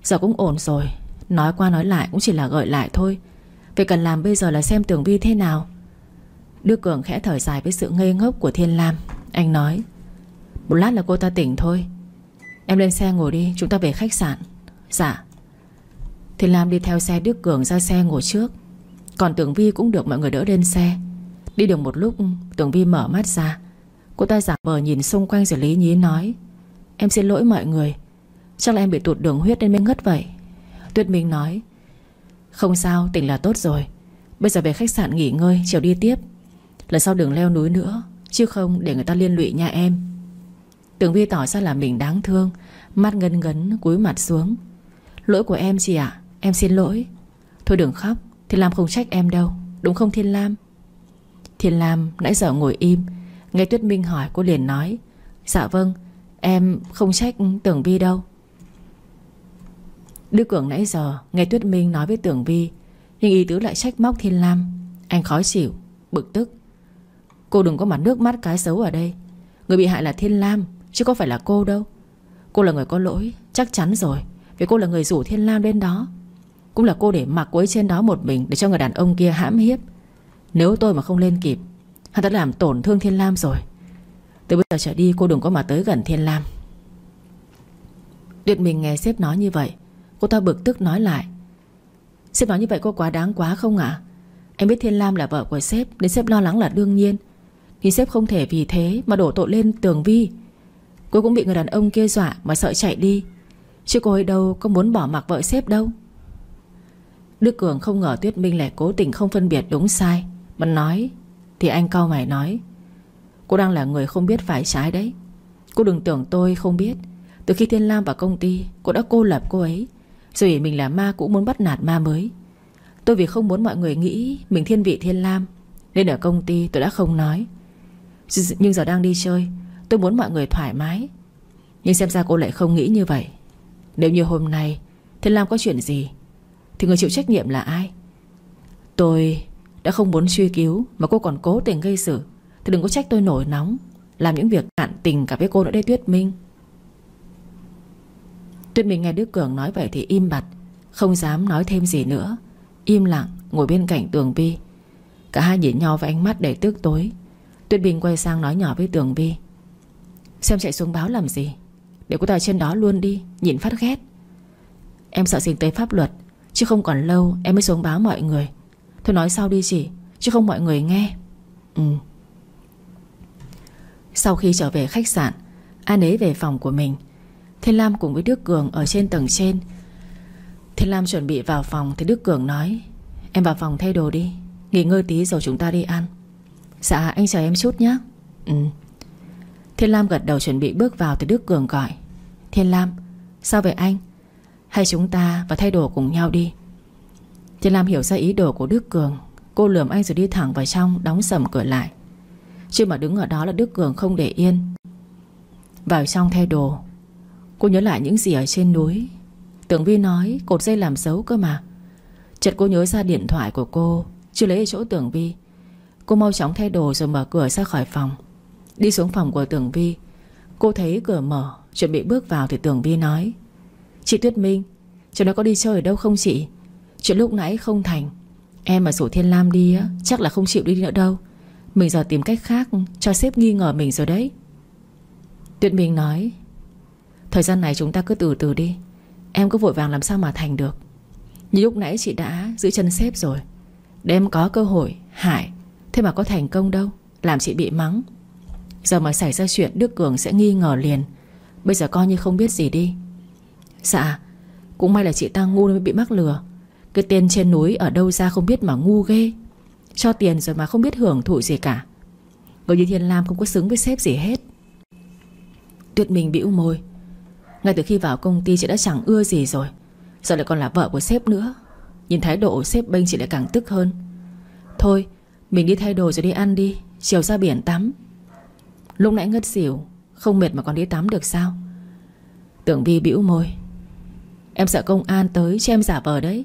Giờ cũng ổn rồi. Nói qua nói lại cũng chỉ là gợi lại thôi. Việc cần làm bây giờ là xem tưởng Vi thế nào. Đức Cường khẽ thở dài với sự ngây ngốc của Thiên Lam. Anh nói, Một lát là cô ta tỉnh thôi. Em lên xe ngồi đi, chúng ta về khách sạn. Dạ. Thiên Lam đi theo xe Đức Cường ra xe ngồi trước. Còn Tưởng Vi cũng được mọi người đỡ lên xe. Đi được một lúc Tưởng Vi mở mắt ra. Cô ta giả vờ nhìn xung quanh rồi lý nhí nói, Em xin lỗi mọi người. Chắc là em bị tụt đường huyết nên mới ngất vậy. Tuyết Minh nói, Không sao, tỉnh là tốt rồi. Bây giờ về khách sạn nghỉ ngơi, chiều đi tiếp. Lần sau đừng leo núi nữa, Chứ không để người ta liên lụy nha em. Tưởng Vi tỏ ra là mình đáng thương, Mắt ngân ngấn, cúi mặt xuống. Lỗi của em chị ạ, Em xin lỗi. Thôi đừng khóc Thiên Lam không trách em đâu, Đúng không Thiên Lam? Thiên Lam nãy giờ ngồi im. Nghe Tuyết Minh hỏi, cô liền nói Dạ vâng Em không trách Tưởng Vi đâu. Đức Cường nãy giờ Nghe Tuyết Minh nói với Tưởng Vi, Nhưng ý tứ lại trách móc Thiên Lam. Anh khó chịu, Bực tức. Cô đừng có mặt nước mắt cái xấu ở đây. Người bị hại là Thiên Lam, Chứ có phải là cô đâu. Cô là người có lỗi, Chắc chắn rồi, Vì cô là người rủ Thiên Lam đến đó. Cũng là cô để mặc cô ấy trên đó một mình Để cho người đàn ông kia hãm hiếp. Nếu tôi mà không lên kịp, Hắn đã làm tổn thương Thiên Lam rồi. Từ bây giờ trở đi, cô đừng có mà tới gần Thiên Lam. Tuyệt mình nghe sếp nói như vậy, Cô ta bực tức nói lại. Sếp nói như vậy cô quá đáng quá không ạ? Em biết Thiên Lam là vợ của sếp, Nên sếp lo lắng là đương nhiên. Thì sếp không thể vì thế mà đổ tội lên tường vi. Cô cũng bị người đàn ông kia dọa Mà sợ chạy đi. Chứ cô ấy đâu có muốn bỏ mặc vợ sếp đâu. Đức Cường không ngờ Tuyết Minh lại cố tình không phân biệt đúng sai mình nói, Thì anh cau mày nói, Cô đang là người không biết phải trái đấy. Cô đừng tưởng tôi không biết. Từ khi Thiên Lam vào công ty, Cô đã cô lập cô ấy. Rồi mình là ma cũng muốn bắt nạt ma mới. Tôi vì không muốn mọi người nghĩ Mình thiên vị Thiên Lam, Nên ở công ty tôi đã không nói. Nhưng giờ đang đi chơi, Tôi muốn mọi người thoải mái. Nhưng xem ra cô lại không nghĩ như vậy. Nếu như hôm nay Thiên Lam có chuyện gì, thì người chịu trách nhiệm là ai? Tôi đã không muốn truy cứu Mà cô còn cố tình gây sự, Thì đừng có trách tôi nổi nóng, Làm những việc cạn tình cả với cô nữa đây Tuyết Minh. Tuyết Minh nghe Đức Cường nói vậy thì im bặt, Không dám nói thêm gì nữa, Im lặng ngồi bên cạnh Tường Vi. Cả hai nhìn nhau với ánh mắt đầy tức tối. Tuyết Minh quay sang nói nhỏ với Tường Vi. Xem chạy xuống báo làm gì? Để cô ta trên đó luôn đi Nhìn phát ghét. Em sợ dính tới pháp luật, Chứ không còn lâu em mới xuống báo mọi người. Thôi nói sau đi chị Chứ không mọi người nghe. Ừ. Sau khi trở về khách sạn An ấy về phòng của mình. Thiên Lam cùng với Đức Cường ở trên tầng trên. Thiên Lam chuẩn bị vào phòng Thì Đức Cường nói Em vào phòng thay đồ đi Nghỉ ngơi tí rồi chúng ta đi ăn. Dạ anh chờ em chút nhé Ừ. Thiên Lam gật đầu chuẩn bị bước vào Thì Đức Cường gọi Thiên Lam Sao vậy anh? Hay chúng ta và thay đồ cùng nhau đi thì Lam hiểu ra ý đồ của Đức Cường. Cô lườm anh rồi đi thẳng vào trong, Đóng sầm cửa lại. Chứ mà đứng ở đó là Đức Cường không để yên. Vào trong thay đồ, Cô nhớ lại những gì ở trên núi. Tưởng Vi nói, cột dây làm dấu cơ mà. Chợt cô nhớ ra điện thoại của cô, Chưa lấy ở chỗ Tưởng Vi. Cô mau chóng thay đồ rồi mở cửa ra khỏi phòng. Đi xuống phòng của Tưởng Vi, Cô thấy cửa mở, Chuẩn bị bước vào thì Tưởng Vi nói, Chị Tuyết Minh Chỗ nó có đi chơi ở đâu không chị? Chuyện lúc nãy không thành. Em mà rủ Thiên Lam đi á, Chắc là không chịu đi nữa đâu. Mình giờ tìm cách khác, cho sếp nghi ngờ mình rồi đấy. Tuyệt Minh nói, Thời gian này chúng ta cứ từ từ đi. Em cứ vội vàng làm sao mà thành được. Như lúc nãy chị đã giữ chân sếp rồi. Để em có cơ hội, hại, Thế mà có thành công đâu, Làm chị bị mắng. Giờ mà xảy ra chuyện, Đức Cường sẽ nghi ngờ liền. Bây giờ coi như không biết gì đi. Dạ Cũng may là chị ta ngu nên bị mắc lừa. Cái tên trên núi ở đâu ra không biết mà ngu ghê. Cho tiền rồi mà không biết hưởng thụ gì cả. Người như Thiên Lam không có xứng với sếp gì hết. Tuyệt mình bĩu môi. Ngay từ khi vào công ty chị đã chẳng ưa gì rồi. Giờ lại còn là vợ của sếp nữa. Nhìn thái độ sếp bênh chị lại càng tức hơn. Thôi, Mình đi thay đồ rồi đi ăn đi. Chiều ra biển tắm. Lúc nãy ngất xỉu, Không mệt mà còn đi tắm được sao? Tưởng Vi bĩu môi. Em sợ công an tới cho em giả vờ đấy.